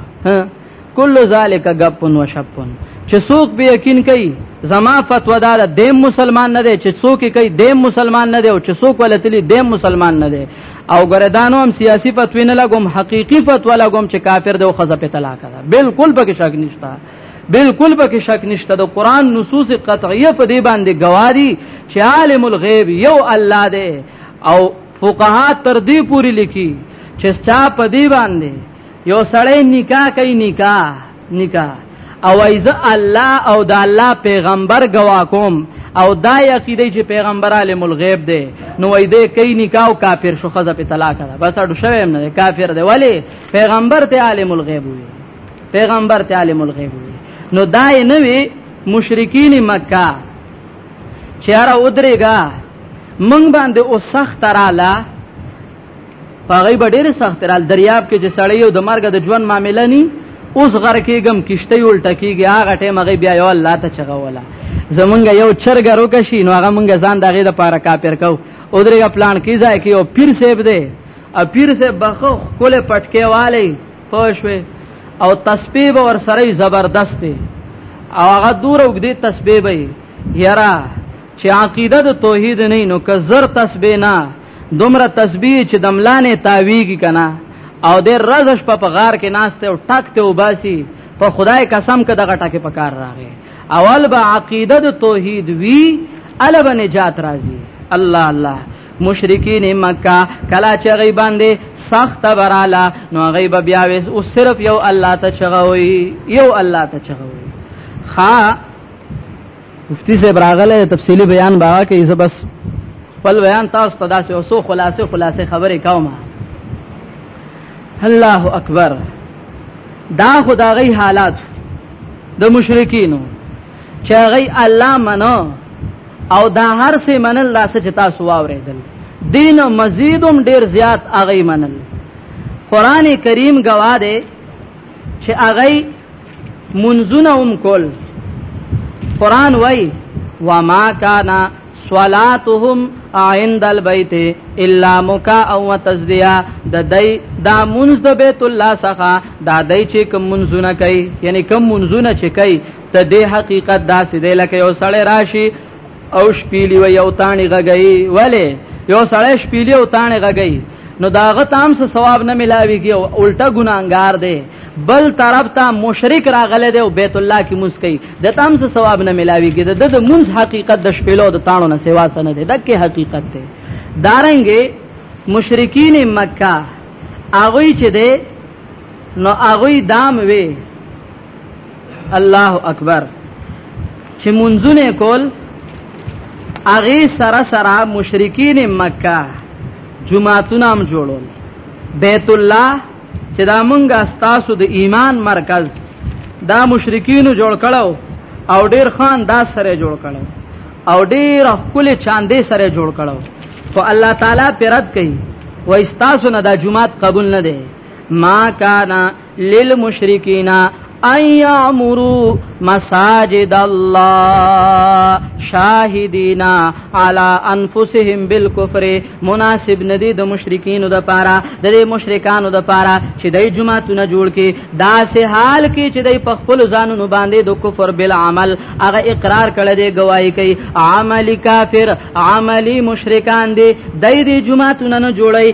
کل ذالک غپن و شپن چې څوک به یقین کوي زما فتوا دا ده د مسلمان نه دی چې څوک کوي د مسلمان نه دی او چې څوک ولتلی د مسلمان نه دی او ګردانو هم سیاسي فتوی نه لګوم حقيقي فتوا لګوم چې کافر دی او خزه په طلاق ده بالکل پکې شک نشته بالکل پکې شک نشته د قران نصوص قطعیه په دې باندې گواهی چې عالم الغیب یو الله دی او فقها تر دې پوری لیکي چې چا په دې باندې یو سړی نکاح کوي نکاح نکاح او ایزه الله او د الله پیغمبر گوا کوم او دا یقیدې چې پیغمبر عالم الغیب دی نو وای دې کای نکاح کافر شو خزه په طلاق ده بس اډو شوی نه کافر دی ولی پیغمبر ته عالم الغیب وي پیغمبر ته عالم الغیب نو دای نه وی مشرکین مکه چیرې ودرېګا مونږ باندې او سخت رااله پاغي ډېر سخت رال دریاب کې چې سړی یو د مرګ د ژوند معاملې نه اوس غر کېګم کشته یول ټکیږي هغه ټیم هغه بیا یو الله ته چغوله زمونږ یو چرګ روکشي نو هغه مونږ ځان دغه د پاره کاپیر کو او درې پلان کیځای کې یو پیر سیب دی ا پیر سیب بخو کوله پټکیواله پښوی او تسبیح به ور سره زبردست دی او هغه دور وګدي تسبیح به یرا چې عقیده د توحید نه نو که زر تسبیح نه دومره تسبیح چې دملانه تاویږي کنه او د رزش په غار کې ناشته او ټک ته وباسي په خدای قسم کې دغه ټکه په کار راغی اول به عقیده د توحید وی الب نجات راځي الله الله مشرکین مکه کلا چې غي باندې سخت براله نو غي به بیا وس او صرف یو الله ته چغوي یو الله ته چغوي خا مفتی صاحب راغله تفصیلی بیان باوا کې زه بس خپل بیان تاسو ته داسې اوسو خلاصه خلاصه خبرې کوم الله اکبر دا خدای حالات د مشرکینو چې غي الله منو او دا هر څه منل دا څه چې تاسو واورېدل دین مزیدم ډیر زیات اغه منل قران کریم گواه دی چې اغه منزونه هم کول قران وای وما کانا صلاتهم عند البيت الا مكاء وتزديا د دای دا منز د بیت الله څخه دا دای چې کوم منزونه کوي یعنی کوم منزونه چې کوي ته دې حقیقت داسې دی لکه یو سړی راشي او شپېلی وي او تانې غږوي ولې یو سړی شپېلی او تانې غږوي نو داغه تام سه ثواب نه ملاويږي او الټا ګناګار دی بل طرف ته مشرک راغله دی او بیت الله کې مسکی د تام سه ثواب نه ملاويږي د د منځ حقیقت د شپېلو د تانو نه سیوا سره نه دی دغه حقیقت دی دارنګي مشرکین مکه هغه چې دی نو هغه دام وی الله اکبر چې منځونه کول اغه سره سره مشرکین مکه جمعهتون هم جوړول بیت الله چې دا مونږه ستاسو د ایمان مرکز دا مشرکین جوړ کړو او ډیر خان دا سره جوړ کړو او ډیر خپل چاندې سره جوړ کړو خو الله تعالی پیرت کوي و استاسو نه دا جمعات قبول نه ده ما کانا للمشرکین ایامرو مساجد الله شاهدین علی انفسهم بالکفر مناسب ندی د مشرکین د پاره د مشرکانو د پاره چې د جمعهتون جوړ کې داسې حال کې چې د خپل ځانونو باندې د کفر بل عمل هغه اقرار کړی دی گواہی کوي عملی کافر عملی مشرکان دی د دې جمعهتون نه جوړي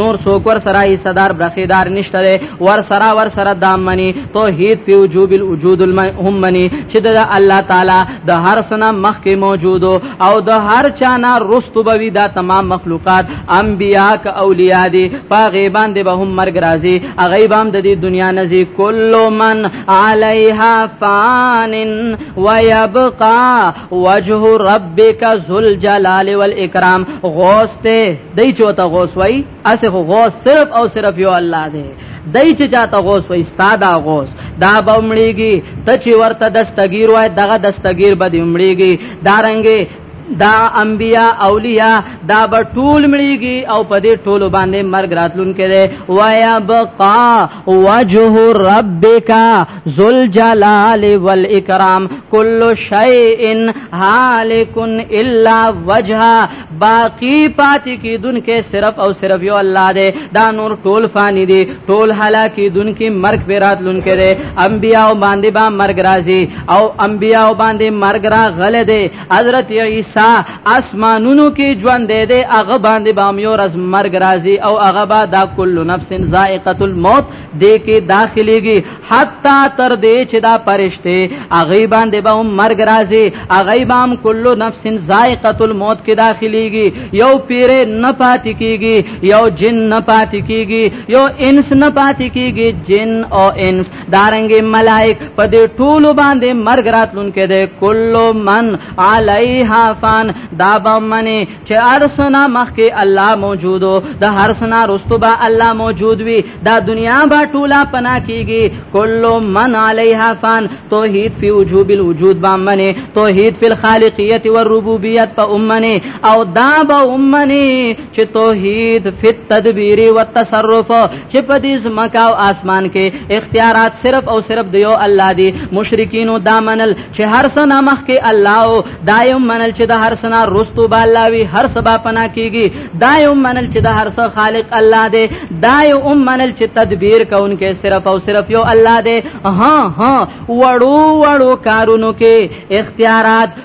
نور څوک ور سره ای صدر برخیدار نشته دی ور سره ور سره دام منی توحید په وجوب الوجود هم منی چې د الله تعالی د هر سنا مخ کې موجود او د هر چا نه رستو بوي دا تمام مخلوقات انبیا ک اولیاء دي په غیبان دی به هم مرګ راځي غیب هم د دې دنیا نزي کل من علیها فان ويبقى وجه ربک ذل جلال والاکرام غوث ته دای چوته غوث وای اسه غوث صرف او صرف یو الله دی دای چې چاته غوث وای استاد غوث دا بمړیږي ته چې ورته دستګیر وای دغه دستګیر به دمړیږي دارنګي دا انبیا اولیاء دا به ټول مړیږي او په دې ټولو باندې مرګ راتلون کړي وایا بقا وجه ربک ذل جلال والاکرام کل شیء هالک الا وجها باقی پاتې کیدونکې صرف او صرف یو الله دی دا نور ټول فانی دی ټول هلاکی دونکې مرګ پر راتلونکې دی انبیاء باندې با مرګ راځي او انبیاء باندې مرګ را غل دی حضرت عیسی اسمانونو کې ژوند دی دی هغه باندې به یو ورځ مرګ راځي او هغه به دا کل نفس ذائقه الموت دې کې داخليږي حتی تر دې چې دا پرشته هغه باندې به مرګ راځي هغه به هم کل نفس ذائقه الموت کې داخليږي یو پیر نه پاتې کیږي یو جن نه پاتې کیږي یو انس نه پاتې کیږي جن او انس دارنګ ملائک په دې ټولو باندې مرګ راتلونکې ده کلو من علیها فان دا به منی چې ارسنا مخکې الله موجودو د هرسنا رستبا الله موجود وي دا دنیا به ټوله پنا کیږي کلو من علیها فان توحید فی وجوب الوجود با منی توحید فی الخالقیت والربوبیت په امنه او دا به امنه چې توحید فی التدبیر والتصرف چې په دې زمکا او اسمان کې اختیارات صرف او صرف دیو الله دی مشرکین دا منل چې هر سنا مخ کې الله او دایم منل چې د هر سنا رستو بالاوی هر سبا پنا کیږي دایم منل چې د هر څه خالق الله دی دایم منل چې تدبیر کوونکې صرف او صرف یو الله دی ها ها وړو وړو کارونو کې اختیارات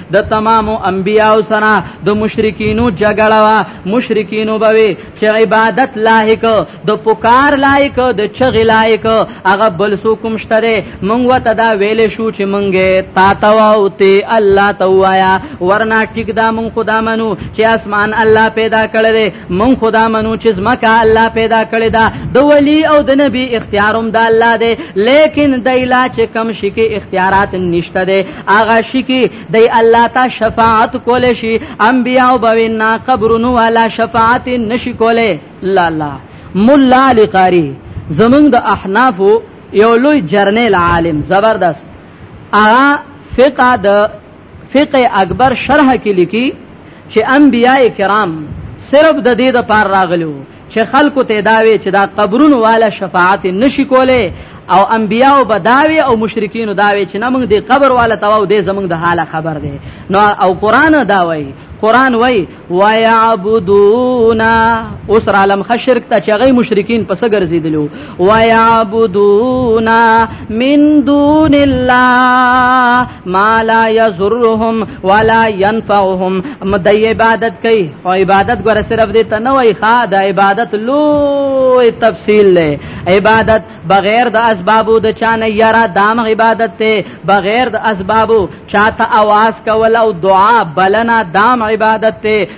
د تمامو انبیاو سره د مشرکینو جګړه وا مشرکینو بوي چې عبادت لایق د پکار لایق د چغې لایق هغه بل سو کوم شته مونږ وته دا ویلې شو چې مونږه تا تا او ته الله ته وایا ورنا ټیک دا مونږ خدا منو چې اسمان الله پیدا کړل مونږ خدا منو چې زمکا الله پیدا کړی دا د ولی او د نبی اختیاروم د الله دی لیکن دایلا چې کم شي کې اختیارات نشته دی هغه شي کې د الله ته شفاعت کول شي انبیا او بوینا قبرونو والا شفاعت نشي کوله لا لا مولا لقاری زمنګ د احناف یو لوی جرنیل عالم زبردست هغه فقہ د فقه اکبر شرح کې لیکي چې انبیای کرام صرف د دې د پار راغلو چې خلکو ته دا وی چې دا قبرونو والا شفاعت نشي کوله او انبیاو به داوی او مشرکین داوی چې نه موږ دې قبر والا تواو دې زموږ د حاله خبر دی نو او قران دا وای قران وای ويعبدونا اوس عالم خشرک ته چې غي مشرکین پس ګرځیدلو ويعبدون من دون الله ما لا يضرهم ولا ينفعهم د عبادت کوي او عبادت ګره صرف دې ته نه وای ښا د عبادت لوی تفصیل له عبادت بغیر د اسبابو د چانه یرا دام عبادت ته بغیر د اسبابو چاته आवाज کول او دعا بلنا دام عبادت ته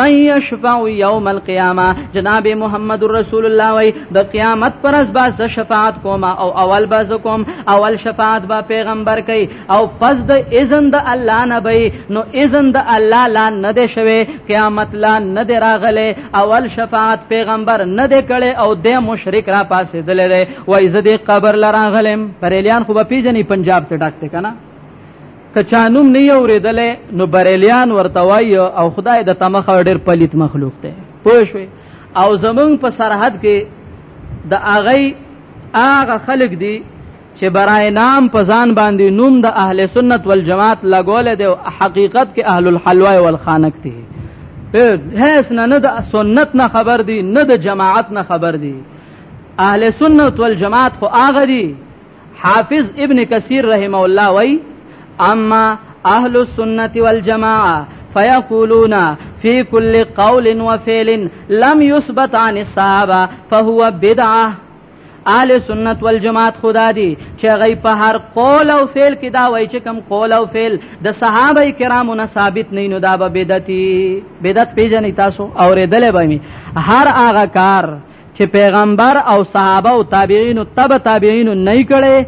من یشفع یوم القیامه جناب محمد رسول الله وای د قیامت پر ورځ به ز شفاعت کوم او اول به ز کوم اول شفاعت به پیغمبر کوي او پس د اذن د الله نه به نو اذن د الله لا نه دی شوی قیامت لا نه دی راغلی اول شفاعت پیغمبر نه دی کړي او د مشرک را پاسې دلې دی وای ز دې قبر لراغلم پرېلیان خو به پیجنې پنجاب ته ډاکته کنه که چا نوم نه یې اورېدلی نو بریلیان ورته وایي او خدای د تمخه ډېر پلیت مخلوق دی پوه شوې او زمونږ په سرحد کې د هغی هغه خلک دي چې برای نام په ځان باندې نوم د اهل سنت والجماعت لګول دی او حقیقت کې اهل الحلوا والخانق دي هیڅ نه نه د سنت نه خبر دي نه د جماعت نه خبر دي اهل سنت والجماعت خو هغه دي حافظ ابن کثیر رحمه الله وای اما اهل السنه والجماعه فيقولون في كل قول وفعل لم يثبت عن الصحابه فهو بدعه اهل سنت والجماعت خدا دي چې غي په هر قول او فعل کې دا وایي چې کم قول او فعل د صحابه کرامو نه ثابت نه نو دا به بدعتي بدعت پیژنې تاسو اورېدلې به می هر هغه کار چه پیغمبر او صحابه او تابعین او تبع تابعین نه کړی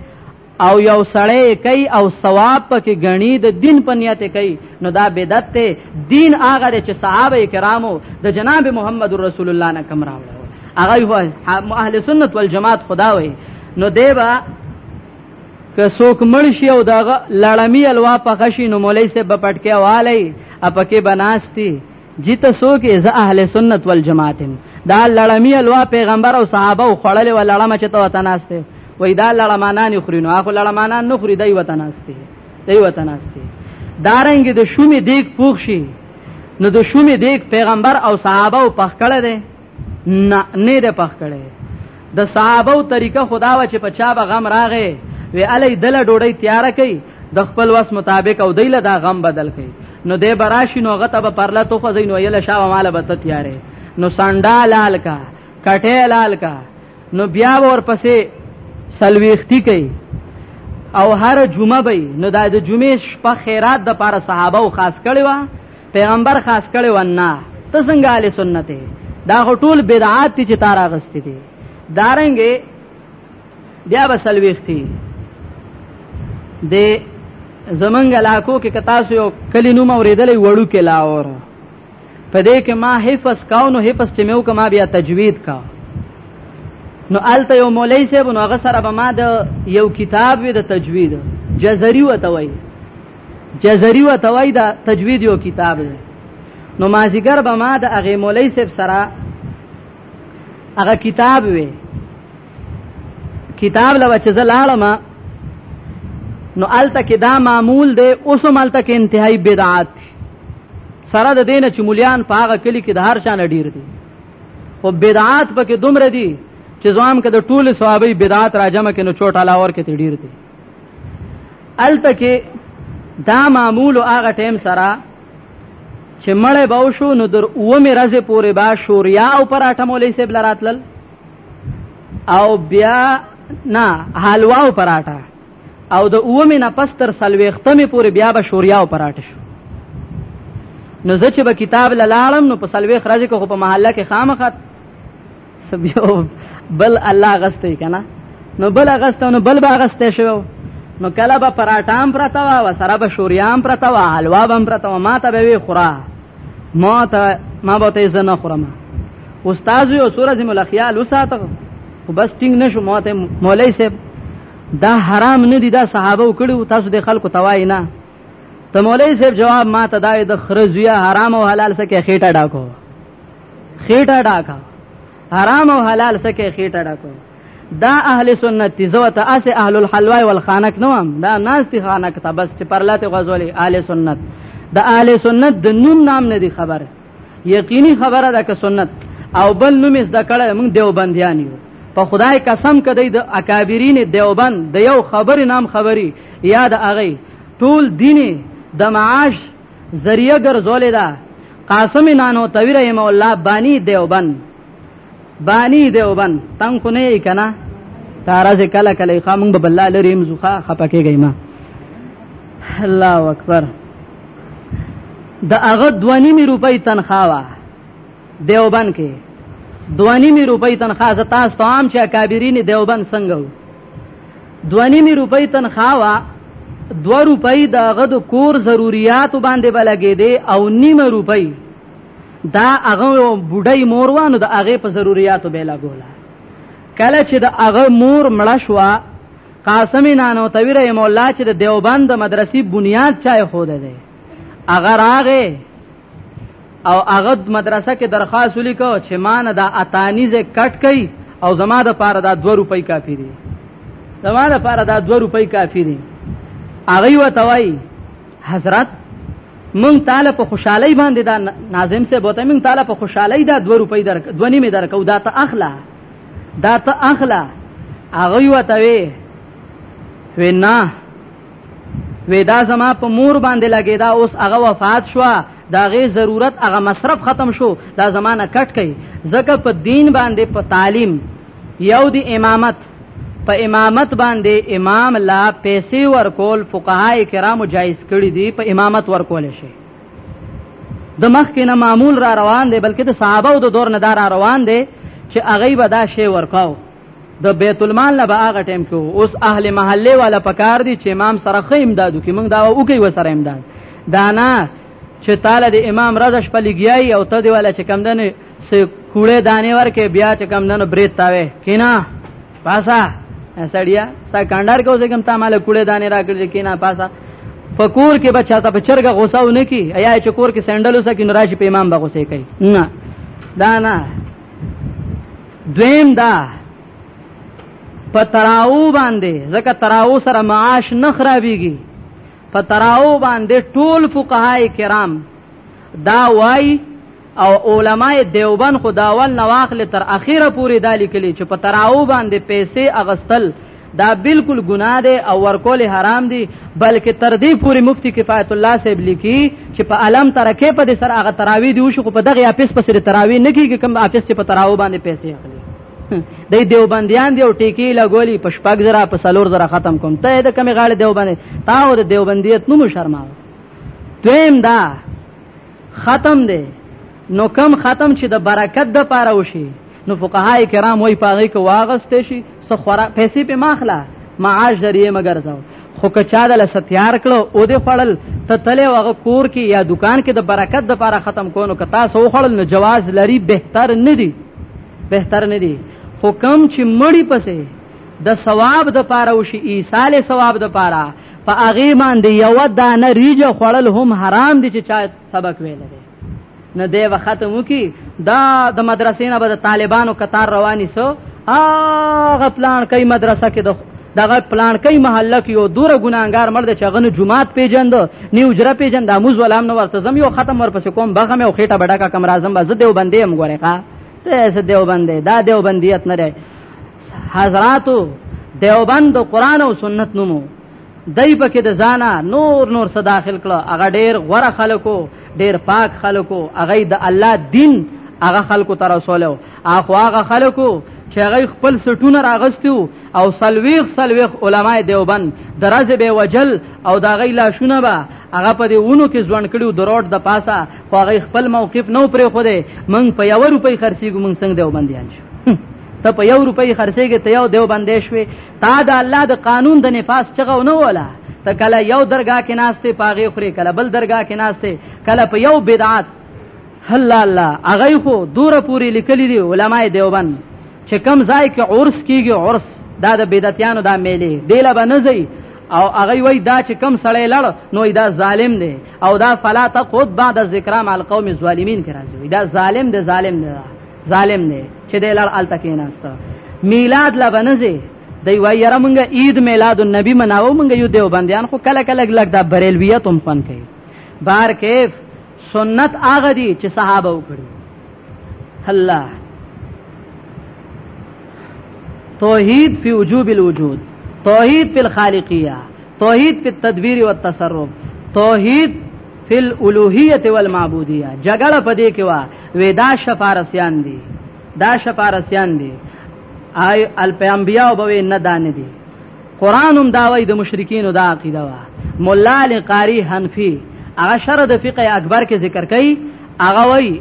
او یو سړی کوي او ثواب پکې غني د دین په نیت کوي نو دا بدعت ته دین هغه چې صحابه کرامو د جناب محمد رسول الله نه کم راوړ هغه هو اهل سنت والجماعت خدا وي نو دیبا که څوک مړ شي او دغه لړمی الوا په خشي نو مولای سه په پټکه والی اپکه بناستی جی ته سوک ز اهل سنت والجماعت دا لړمی الوا پیغمبر او صحابه او خړل و لړم چې ته وتناسته وای دا لړمانان خوري نو اخو لړمانان نه خوري دای وتناسته دای وتناسته دارنګ د دا شومې دیګ پوښ شي نو د شومې دیګ پیغمبر او صحابه او پخ کړه ده نه نه ده پخ کړي د صحابه او طریقه خدا و چې په چا به غم راغې وی علی دل ډوډۍ تیار کړي د خپل وس مطابق او دیله دا غم بدل کړي نو دې براشي نو غته به پرلا تو خو زینو یله شاو مال به ته تیارې نو سانډا لال کا کټه لال کا نو بیا ور پسې سلويختی کوي او هر جمعه به نو د جمعې شپه خیرات د پاره صحابه او خاص کړي وا پیغمبر خاص کړي ونا ته څنګه اهل سنت دا ټول بدعات دي چې تار اغستې دي دارنګې بیا بسلويختي د زمنګ علاقو کې کتاسو یو کلی نوم اوریدلې وړو کې لاور په دې کې ما حفظ کاو نو حفظ چې مې وکما بیا تجوید کا نو آلته یو مولای صاحب نو هغه سره به ما د یو کتاب وی د تجوید جزری وته وای جزري ورته وایي دا تجوید یو کتاب دی نو مازیګر به ما د هغې مولوي صاحب سره هغه کتاب وی کتاب لوه چې زه لاړم نو الته کې دا معمول دی اوس هم الته کې انتهایی بدعات دی سره د دینه چې مولیان په هغه کلی کې د هر شان ډیر دي او بدعات پکې دومره دي چې ځوام کې د ټول صحابه بدعات راجمه کې نو چوټه لاور کې ډیر دي الته کې دا معمول هغه ټیم سره چې مړې به وشو نو در اومې ورځې پورې به شوریا او پراټه مولوي صاحب لراتلل او بیا نه حلوا او پراټه او د اومې نه پس تر سلويختمې پورې بیا به شوریا او پراټه شو نو زه چې به کتاب لاړم نو په سلويخ راځي کو په محله کې خامخت سبيو بل الله غستې کنه نو بل غستې نو بل با غستې شو نو کله به پراټام پرتا وا و سره به شوریام پرتا وا حلوا بم پرتا وا ما ته به وی خورا ما ته ما به ته زنه خورم استاد یو سورج مل خیال وساته خو بس ټینګ نشو ما ته مولای صاحب دا حرام نه دي دا صحابه وکړو تاسو د خلکو توای نه ته مولای صاحب جواب ما ته دا د خرزیا حرام او حلال سره کې خېټه ډاکو خېټه ډاکا حرام او حلال سکه خېټه ډاکو دا اهل سنت دي زوته اسه اهل الحلوا والخانق نو هم دا ناس دي خانق ته بس چې پرلاته غزولي اهل سنت دا اهل سنت د نوم نام نه دي خبر یقیني خبره ده که سنت او بل نوم زده کړه موږ دیوبندیان یو په خدای قسم کدی د اکابرین دیوبند د یو خبر نام خبري یا د اغه ټول دیني د معاش ذریعه ګرځولې ده قاسم نانوتوی رحمه الله بانی دیوبند بانی دیوبند تنگ خو نه یې کنه تارا ز کله کله ښه مونږ به الله لري مزخه خپکهږي ما الله اکبر د هغه 2.5 روپۍ تنخواه وا دیوبند کې 2.5 روپۍ تنخواه ز تاسو ته عام چې اکابرین دیوبند څنګه دوه نیمې روپۍ تنخواه وه، دوه روپۍ د هغه د کور ضروریاتو باندې به لګېدې او نیمه روپۍ دا هغه بوډۍ مور وه نو د هغې په ضروریاتو به یې لګوله. کله چې د هغه مور مړه شوه، قاسم نانوتوي رحمه الله چې د دیوبند د مدرسې بنیاد چا ایښودی دی، هغه راغی او هغه مدرسه کې درخواست ولیکو چې ما نه دا اتانیزه کټ کړي او زما د پاره دا 2 روپۍ کافی دي زما د پاره دا 2 روپۍ کافی دي هغه وتوي حضرت مونږ تعالی په خوشحالي باندې دا ناظم سه بوته مونږ تعالی په خوشحالي دا 2 روپۍ درک دونی می درکو دا ته اخلا دا ته اخلا هغه وتوي وینا وی دا زما په مور باندې لګیدا اوس هغه وفات شو دا غي ضرورت هغه مصرف ختم شو دا زمانہ کټ کئ زکه په دین باندې په تعلیم یو دی امامت په امامت باندې امام لا پیسې ورکول فقهای کرام جایز کړی دی په امامت ورکول شي د مخ کې نه معمول را روان دی بلکې د صحابه او د دور نه دار روان دی چې هغه به دا شی ورکاو د بیت المال نه به هغه ټیم کې اوس اهل محله والا پکار دي چې امام سره خې امدادو کې موږ دا وکي وسره امداد دانا چې تعالی د امام رضا شپه لګیای او ته دی والا چې کم دنه سه کوړه دانه ورکه بیا چې کم دنه بریت تاوي کینا پاسا سړیا ستا کاندار کو زګم تا مال کوړه دانه راکړل کینا پاسا فکور کې بچا ته بچرګه غوسه ونه کی ایا چې کور کې سندل وسه کې نراشي په امام به غوسه کوي نه دانا دویم دا په تراو باندې ځکه تراو سره معاش نه خرابيږي په تراو باندې ټول فقهای کرام دا وای او علماء دیوبند خداول نواخل تر اخیره پوری دالی کلی چې په تراو باندې پیسې اغستل دا بلکل ګناه دی او ورکول یې حرام دي بلکې تر دې پورې مفتي کفایت الله صاحب لیکي چې په علم ترکه په دې سره هغه تراوی دی وشو خو په دغه آفس پسې د تراوی نه کیږي کوم آفس چې په تراو باندې پیسې اخلي د دیوبندیان دی او ټیکی لګولي په شپږ زره په سلور زره ختم کوم ته د کمی غاړه دیوبند تا او د دیوبندیت نو شرماو دویم دا ختم دی نو کوم ختم چې د برکت د پاره وشي نو فقها کرام وای پاغي کو واغست شي سو خورا پیسې په ماخلا معاش ذریعہ مگر زو خو کچا د لستیار کړو او د خړل ته تله وغه کور کې یا دکان کې د برکت د پاره ختم کونو کتا سو خړل نو جواز لري بهتر نه دی بهتر نه دی خو کم چې مړی پسې د ثواب د پاره او شي ایصال ثواب د پاره په اغه باندې یو دانه ریجه خړل هم حرام دي چې چا سبق ویل دی نه دی به ختم وکي دا د مدرسې نه به د طالبانو قطار رواني سو هغه پلان کوي مدرسه کې د دغه پلان کوي محله کې یو دوره ګناګار مرد چې غنو جمعات پیجند نیو جره پیجند اموز ولام نو ورته زم یو ختم ورپسې کوم بغه مې خېټه بډاکا کم راځم بس دیو بندې هم ګورې ښا ته څه دیو بندې دا دیو بندیت نه حضراتو دیوبند قران او سنت نومو دی پکې د ځانه نور نور څه داخل کړه هغه ډیر غوره خلکو ډیر پاک خلکو هغه د الله دین هغه خلکو تر رسولو اخو هغه خلکو چې هغه خپل سټونه راغستو او سلويخ سلويخ علما دیوبند درز به وجل او دا غي لا شونه به هغه په دې ونو کې ځوان کړو د روډ د پاسه خو هغه خپل موقف نو پرې خو دې مونږ په یو روپۍ خرڅېږو مونږ څنګه دیوبندیان شو ته په یو روپۍ خرڅېږې ته یو دیوبندې شوې تا د الله د قانون د نفاذ چغه ونه وله ته کله یو درگاه کې ناشته پاغه خوري کله بل درگاه کې ناشته کله په یو بدعت الله الله هغه خو دوره پوری لیکلی دی علماي دیوبند چې کم ځای کې عرس کیږي عرس دا د بدعتیانو دا میلې دیله بنځي او هغه وای دا چې کم سړی لړ نو دا ظالم دی او دا فلا تقود بعد ذکر مع القوم الظالمین کې راځي دا ظالم دی ظالم دی ظالم دی چې د لړ الته کې نهسته میلاد لا بنځي دی وای یره مونږه عید میلاد النبی مناو مونږ یو دیو بندیان خو کله کله لګ دا بریلویت هم فن کوي بار کیف سنت هغه دي چې صحابه وکړي الله توحید فی وجوب الوجود توحید فی الخالقیه توحید فی التدبیر والتصرف توحید فی الالوهیت والمعبودیه جګړه پدې کې وا وې دا شفارسیان دي دا شفارسیان دي آی الپیانبیا او به نه دان دي قران هم دا وای د مشرکین دا عقیده وا مولا علی قاری حنفی هغه شر د فقه اکبر کې ذکر کړي هغه وای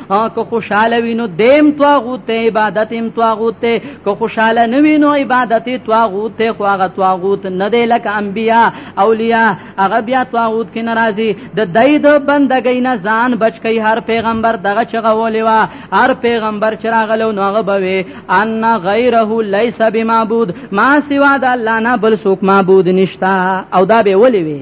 ها که خوشاله وینو دیم طاغوت ته عبادت هم طاغوت ته که خوشاله نه وینو عبادت طاغوت ته خو هغه طاغوت نه دی لکه انبیا اولیاء هغه بیا طاغوت کې ناراضي د دای د بندګۍ نه ځان بچ کوي هر پیغمبر دغه چغه ولې وا هر پیغمبر چې راغلو نو هغه بوي ان غیره لیس بمعبود ما سوا د الله نه بل څوک معبود نشتا او دا به ولې وي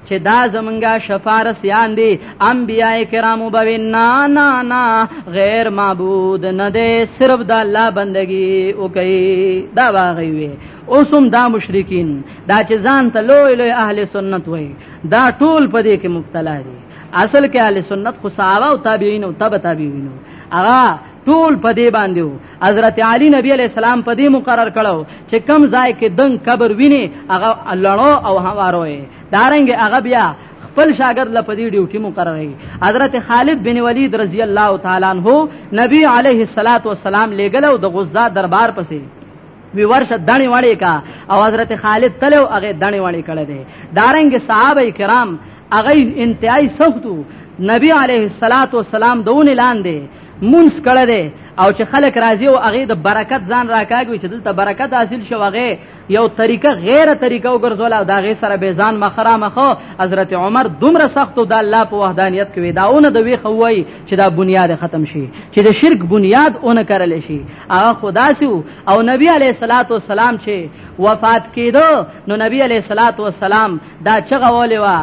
چې دا زمونږه شفارسیان دي انبیاء کرامو به نه نه نه غیر معبود نه دی صرف د الله بندگی وکي دا واغی وي اوسم دا مشرکین دا چې ځان ته لوی لوی اهل سنت وای دا ټول په دې کې مبتلا دي اصل کې اهل سنت خو صحابه او تابعین او تبع تابعین هغه ټول په دې باندې وو حضرت علی نبی علی السلام په دې مقرر کړو چې کم ځای کې دنګ قبر ویني هغه لړو او هواروي دارنګ هغه بیا خپل شاګرد لپدی ډیوټي مقرره حضرت خالد بن ولید رضی الله تعالی عنہ نبی علیه الصلاۃ والسلام لګلو د غزا دربار پسې وی ورشه دنی وړی کا او حضرت خالد تلو هغه دنی وړی کړه دی دارنګ صحابه کرام هغه انتهای سختو نبی علیه الصلاۃ والسلام دونه لاندې مونږ کړه دی او چې خلک راضي او هغه د برکت ځان راکاږي چې دلته برکت حاصل شو هغه یو طریقه غیر طریقه وګرځول او دا غي سره به ځان مخرا مخو حضرت عمر دومره سخت د الله په وحدانیت کې داونه د وی خوای چې دا بنیاد ختم شي چې د شرک بنیاد اون کرل شي هغه خو داسې وو او نبی علیه الصلاۃ والسلام چې وفات کېدو نو نبی علیه الصلاۃ والسلام دا چغه ولې وا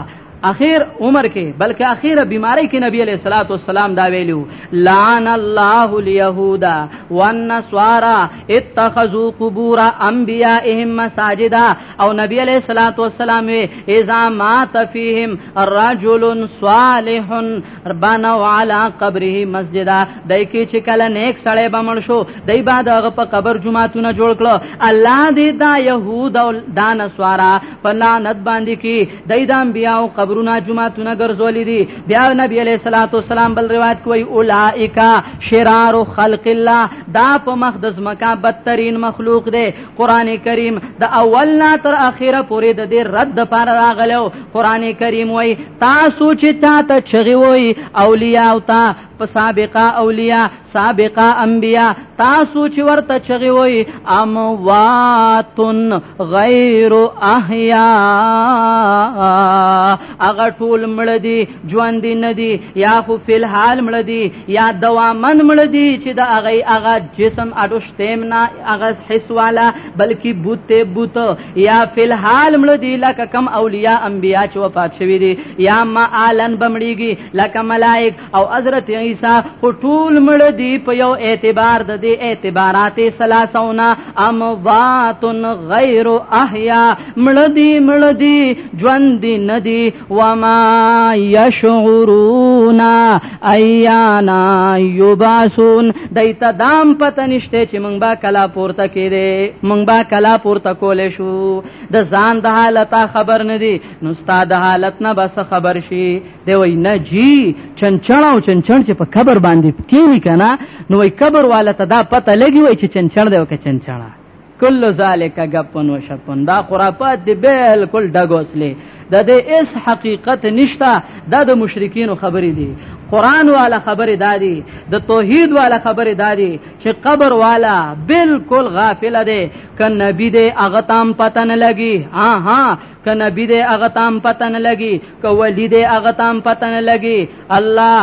اخیر عمر کې بلکې اخیره بیماری کې نبی علیہ الصلوۃ والسلام دا ویلو لعن الله اليهود والنصارى اتخذوا قبور انبیائهم مساجدا او نبی علیہ الصلوۃ والسلام اذا مات فیهم رجل صالح ربانو علی قبره مسجدا دای کی چې کله نیک سړی بمړ شو دای با دغه په قبر جمعهتونه جوړ کړو الله دې دا يهود او دا نسوارا په لعنت باندې کی دای د انبیاء او قبرونه جمعهتونه ګرځولې دي بیا نبی علیہ الصلوۃ والسلام بل روایت کوي اولائک شرار خلق الله دا په مخ د زمکا بدترین مخلوق دی قران کریم د اول نا تر اخره پورې د دې رد لپاره راغلو قران کریم وای تاسو چې تا ته چغي وای اولیاء او تا په سابقه اولیاء سابقه انبیاء تاسو چې ورته چغي وای امواتن غیر احیا اغه ټول مړ دي ژوند دي نه دي یا خو فل حال مړ دي یا دوامن مړ دي چې د اغه اغه جسم اډوشتیم نه اغه حس والا بلکې بوت بوت یا فی الحال مړه دي لکه کم اولیاء انبیاء چې وفات شوي دي یا معالن بمړیږي لکه ملائک او حضرت عیسی خو ټول مړه دي په یو اعتبار د دې اعتبارات سلاسونه اموات غیر احیا مړه دي مړه دي ژوند دي ندي وما یشعرون ایانا یباسون دای ته دام پته نشته چې مونږ با کلا پورته کړي مونږ با کلا پورته کول شو د ځان د حالت خبر نه دي نو استاد حالت نه بس خبر شي دی وای نه جی چنچن او چنچن چې په قبر باندې کینی کنه نو وای قبر والا ته دا پته لګي وای چې چنچن دی او که چنچن کل ذالک غپن و شپن دا خرافات دی بالکل ډګوسلې د دې اس حقیقت نشتا دا د مشرکین خبرې دي قران والا خبرې دادي د توحید والا خبرې دادي چې قبر والا بالکل غافل دی ک نبی دې اغه تام پته نه لګي ها ها ک نبی دې اغه تام پته نه لګي ک ولی دې اغه تام پته نه لګي الله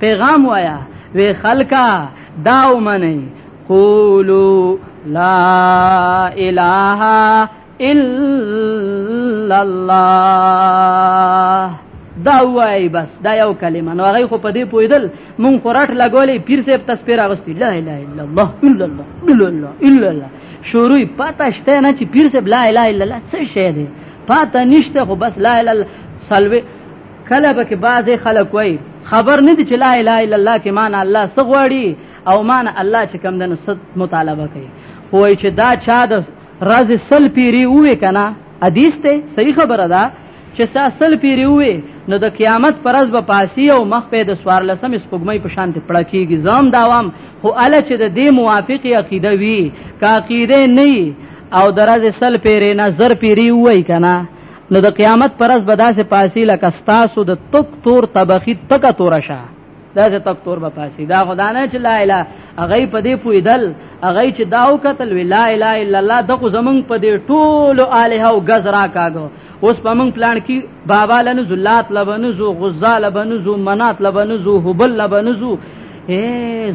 پیغام وایا وی خلکا دا ومنئ قولو لا اله الا الله دا وای بس دا یو کلمه نو هغه خو په دې پویدل مونږ خورټ لګولې پیر صاحب تصویر اغستی لا اله الا الله الا الله الا الله الا الله شروع پته شته نه چې پیر صاحب لا اله الا الله څه شه دی پته نشته خو بس لا اله الا سلوي کله پکې بعضې خلک وايي، خبر نه دي چې لا اله الا الله کې مانه الله څه غواړي او مانه الله چې کوم ده نو څه مطالبه کوي، خو وايي چې دا چا د ورځې سل پېرې ووې که نه، حدیث دی، صحیح خبره ده، چې چا سل پېرې ووې نو د قیامت په ورځ به پاسي او مخ به یې د څوارلسمې سپوږمۍ په شان ته پړه کېږي، زه هم دا وایم، خو هله چې د دې موافقې عقیده وي، که عقیده یې نه وي او د ورځې سل پېرې نه زر پېرې ووایي که نه، نو د قیامت پر ورځ به داسې پاسي لکه ستاسو د تک تور طبخي تکه توره شه داسې تک تور به پاسي دا خدا نه چې لا اله هغه په دې پویدل هغه چې دا وکتل وی لا اله الا الله دغه زمون په دې ټولو الها او غز را کاګو اوس په مونږ پلان کې بابا لنو زلات لبنزو غزا لبنزو منات لبنزو هبل لبنزو اے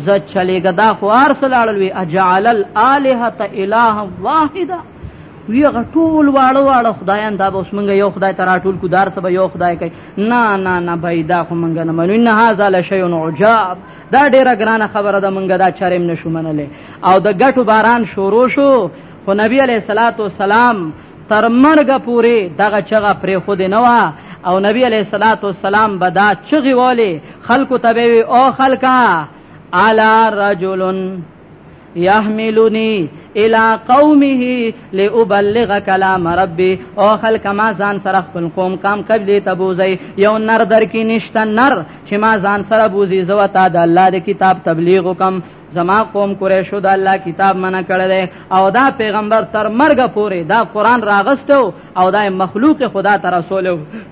ز چلےګا دا خو ارسلالوی اجعل الالهه اله واحده وی هغه ټول واړه واړه خدایان دا به اوس مونږ یو خدای ته راټول کو دار سبا یو خدای کوي نه نه نه بای دا خو مونږ نه منو نه هاذا لشیء عجاب دا ډیره ګرانه خبره ده مونږ دا چرېم نشو منلې او د ګټو باران شروع شو خو نبی علیہ الصلات والسلام تر مرګ پورې دغه چغه پرې خود نه وا او نبی علیہ الصلات والسلام بدا چغي والي خلکو ته وی او خلکا الا رجلن يحملني الى قومه لابلغ كلام ربي او خلق ما ځان سره خپل قوم کام قبلي تبوزي یو نر در کې نشته نر چې ما ځان سره بوزي زو تا د الله د کتاب تبلیغ وکم زما قوم قریشو د الله کتاب منع کړل او دا پیغمبر تر مرګ پورې دا قران راغستو او دا مخلوق خدا ته رسول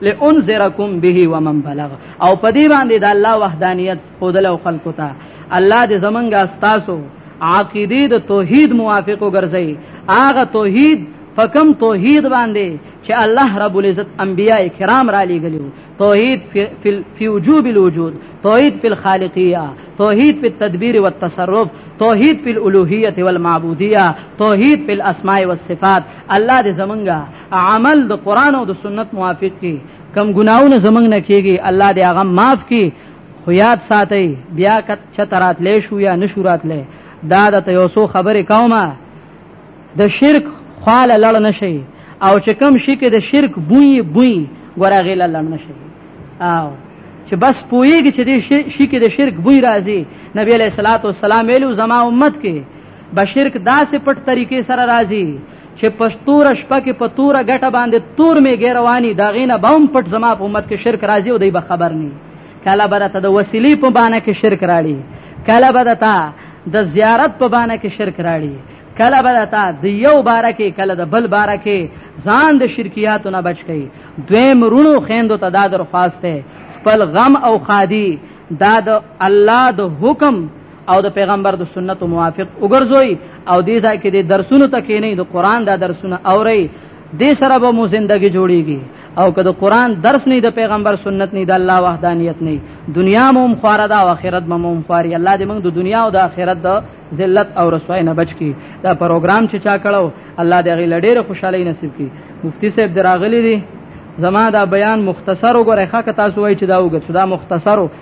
لئن ذرکم به ومن بلغ او پدی باندې د الله وحدانیت خودل او خلکو ته الله دې زمونږه استاسو عقیده د توحید موافق وګرځي اغه توحید فکم توحید باندې چې الله رب العزت انبیاء کرام را لېګلو توحید فی وجوب الوجود توحید فی الخالقیه توحید فی التدبیر والتصرف توحید فی الالوهیه والمعبودیه توحید فی الاسماء والصفات الله دې زمونږه عمل د قران او د سنت موافق کړي کم ګناونه زمنګ نه کیږي الله دې هغه معاف کړي خو یاد ساتئ بیا که چته راتلی شو یا نشو راتلی دا د ته یو څو خبرې کومه د شرک خواله لړ نشي او چې کم شي کې د شرک بوی بوی ګورا غیله لړ نشي او چې بس پوېږي چې د شي کې د شرک بوی راځي نبی علیہ الصلوۃ والسلام ویلو زما امت کې به شرک داسې پټ طریقې سره راځي چې په توره شپه کې په توره ګټه باندې تور میږی رواني د هغې نه به هم پټ زما په امت کې شرک راځي او دی به خبر نه کله به درته د وسیلې په بانه کې شرک راړي کله به درته د زیارت په بانه کې شرک راړي کله به درته د یو باره کې کله د بل باره کې ځان د شرکیاتو نه بچ کړي دویم رونو خویندو ته دا درخواست دی خپل غم او خادي دا د الله د حکم او د پیغمبر د سنت موافق وګرځوي او دې ځای کې د درسونو تکې نه د قران دا درسونه اوري دې سره به مو ژوندۍ جوړيږي او که د قران درس نه د پیغمبر سنت نه د الله وحدانیت نه دنیا مو هم خواره ده او آخرت به مو هم خواري الله دې موږ د دنیا او د آخرت د ذلت او رسوای نه بچ کی دا پروګرام چې چا کړو الله دې غي لډېره خوشحالي نصیب کی مفتی صاحب دراغلی دي زما دا بیان مختصر وګورئ خاکه تاسو وایي چې دا وګت دا مختصر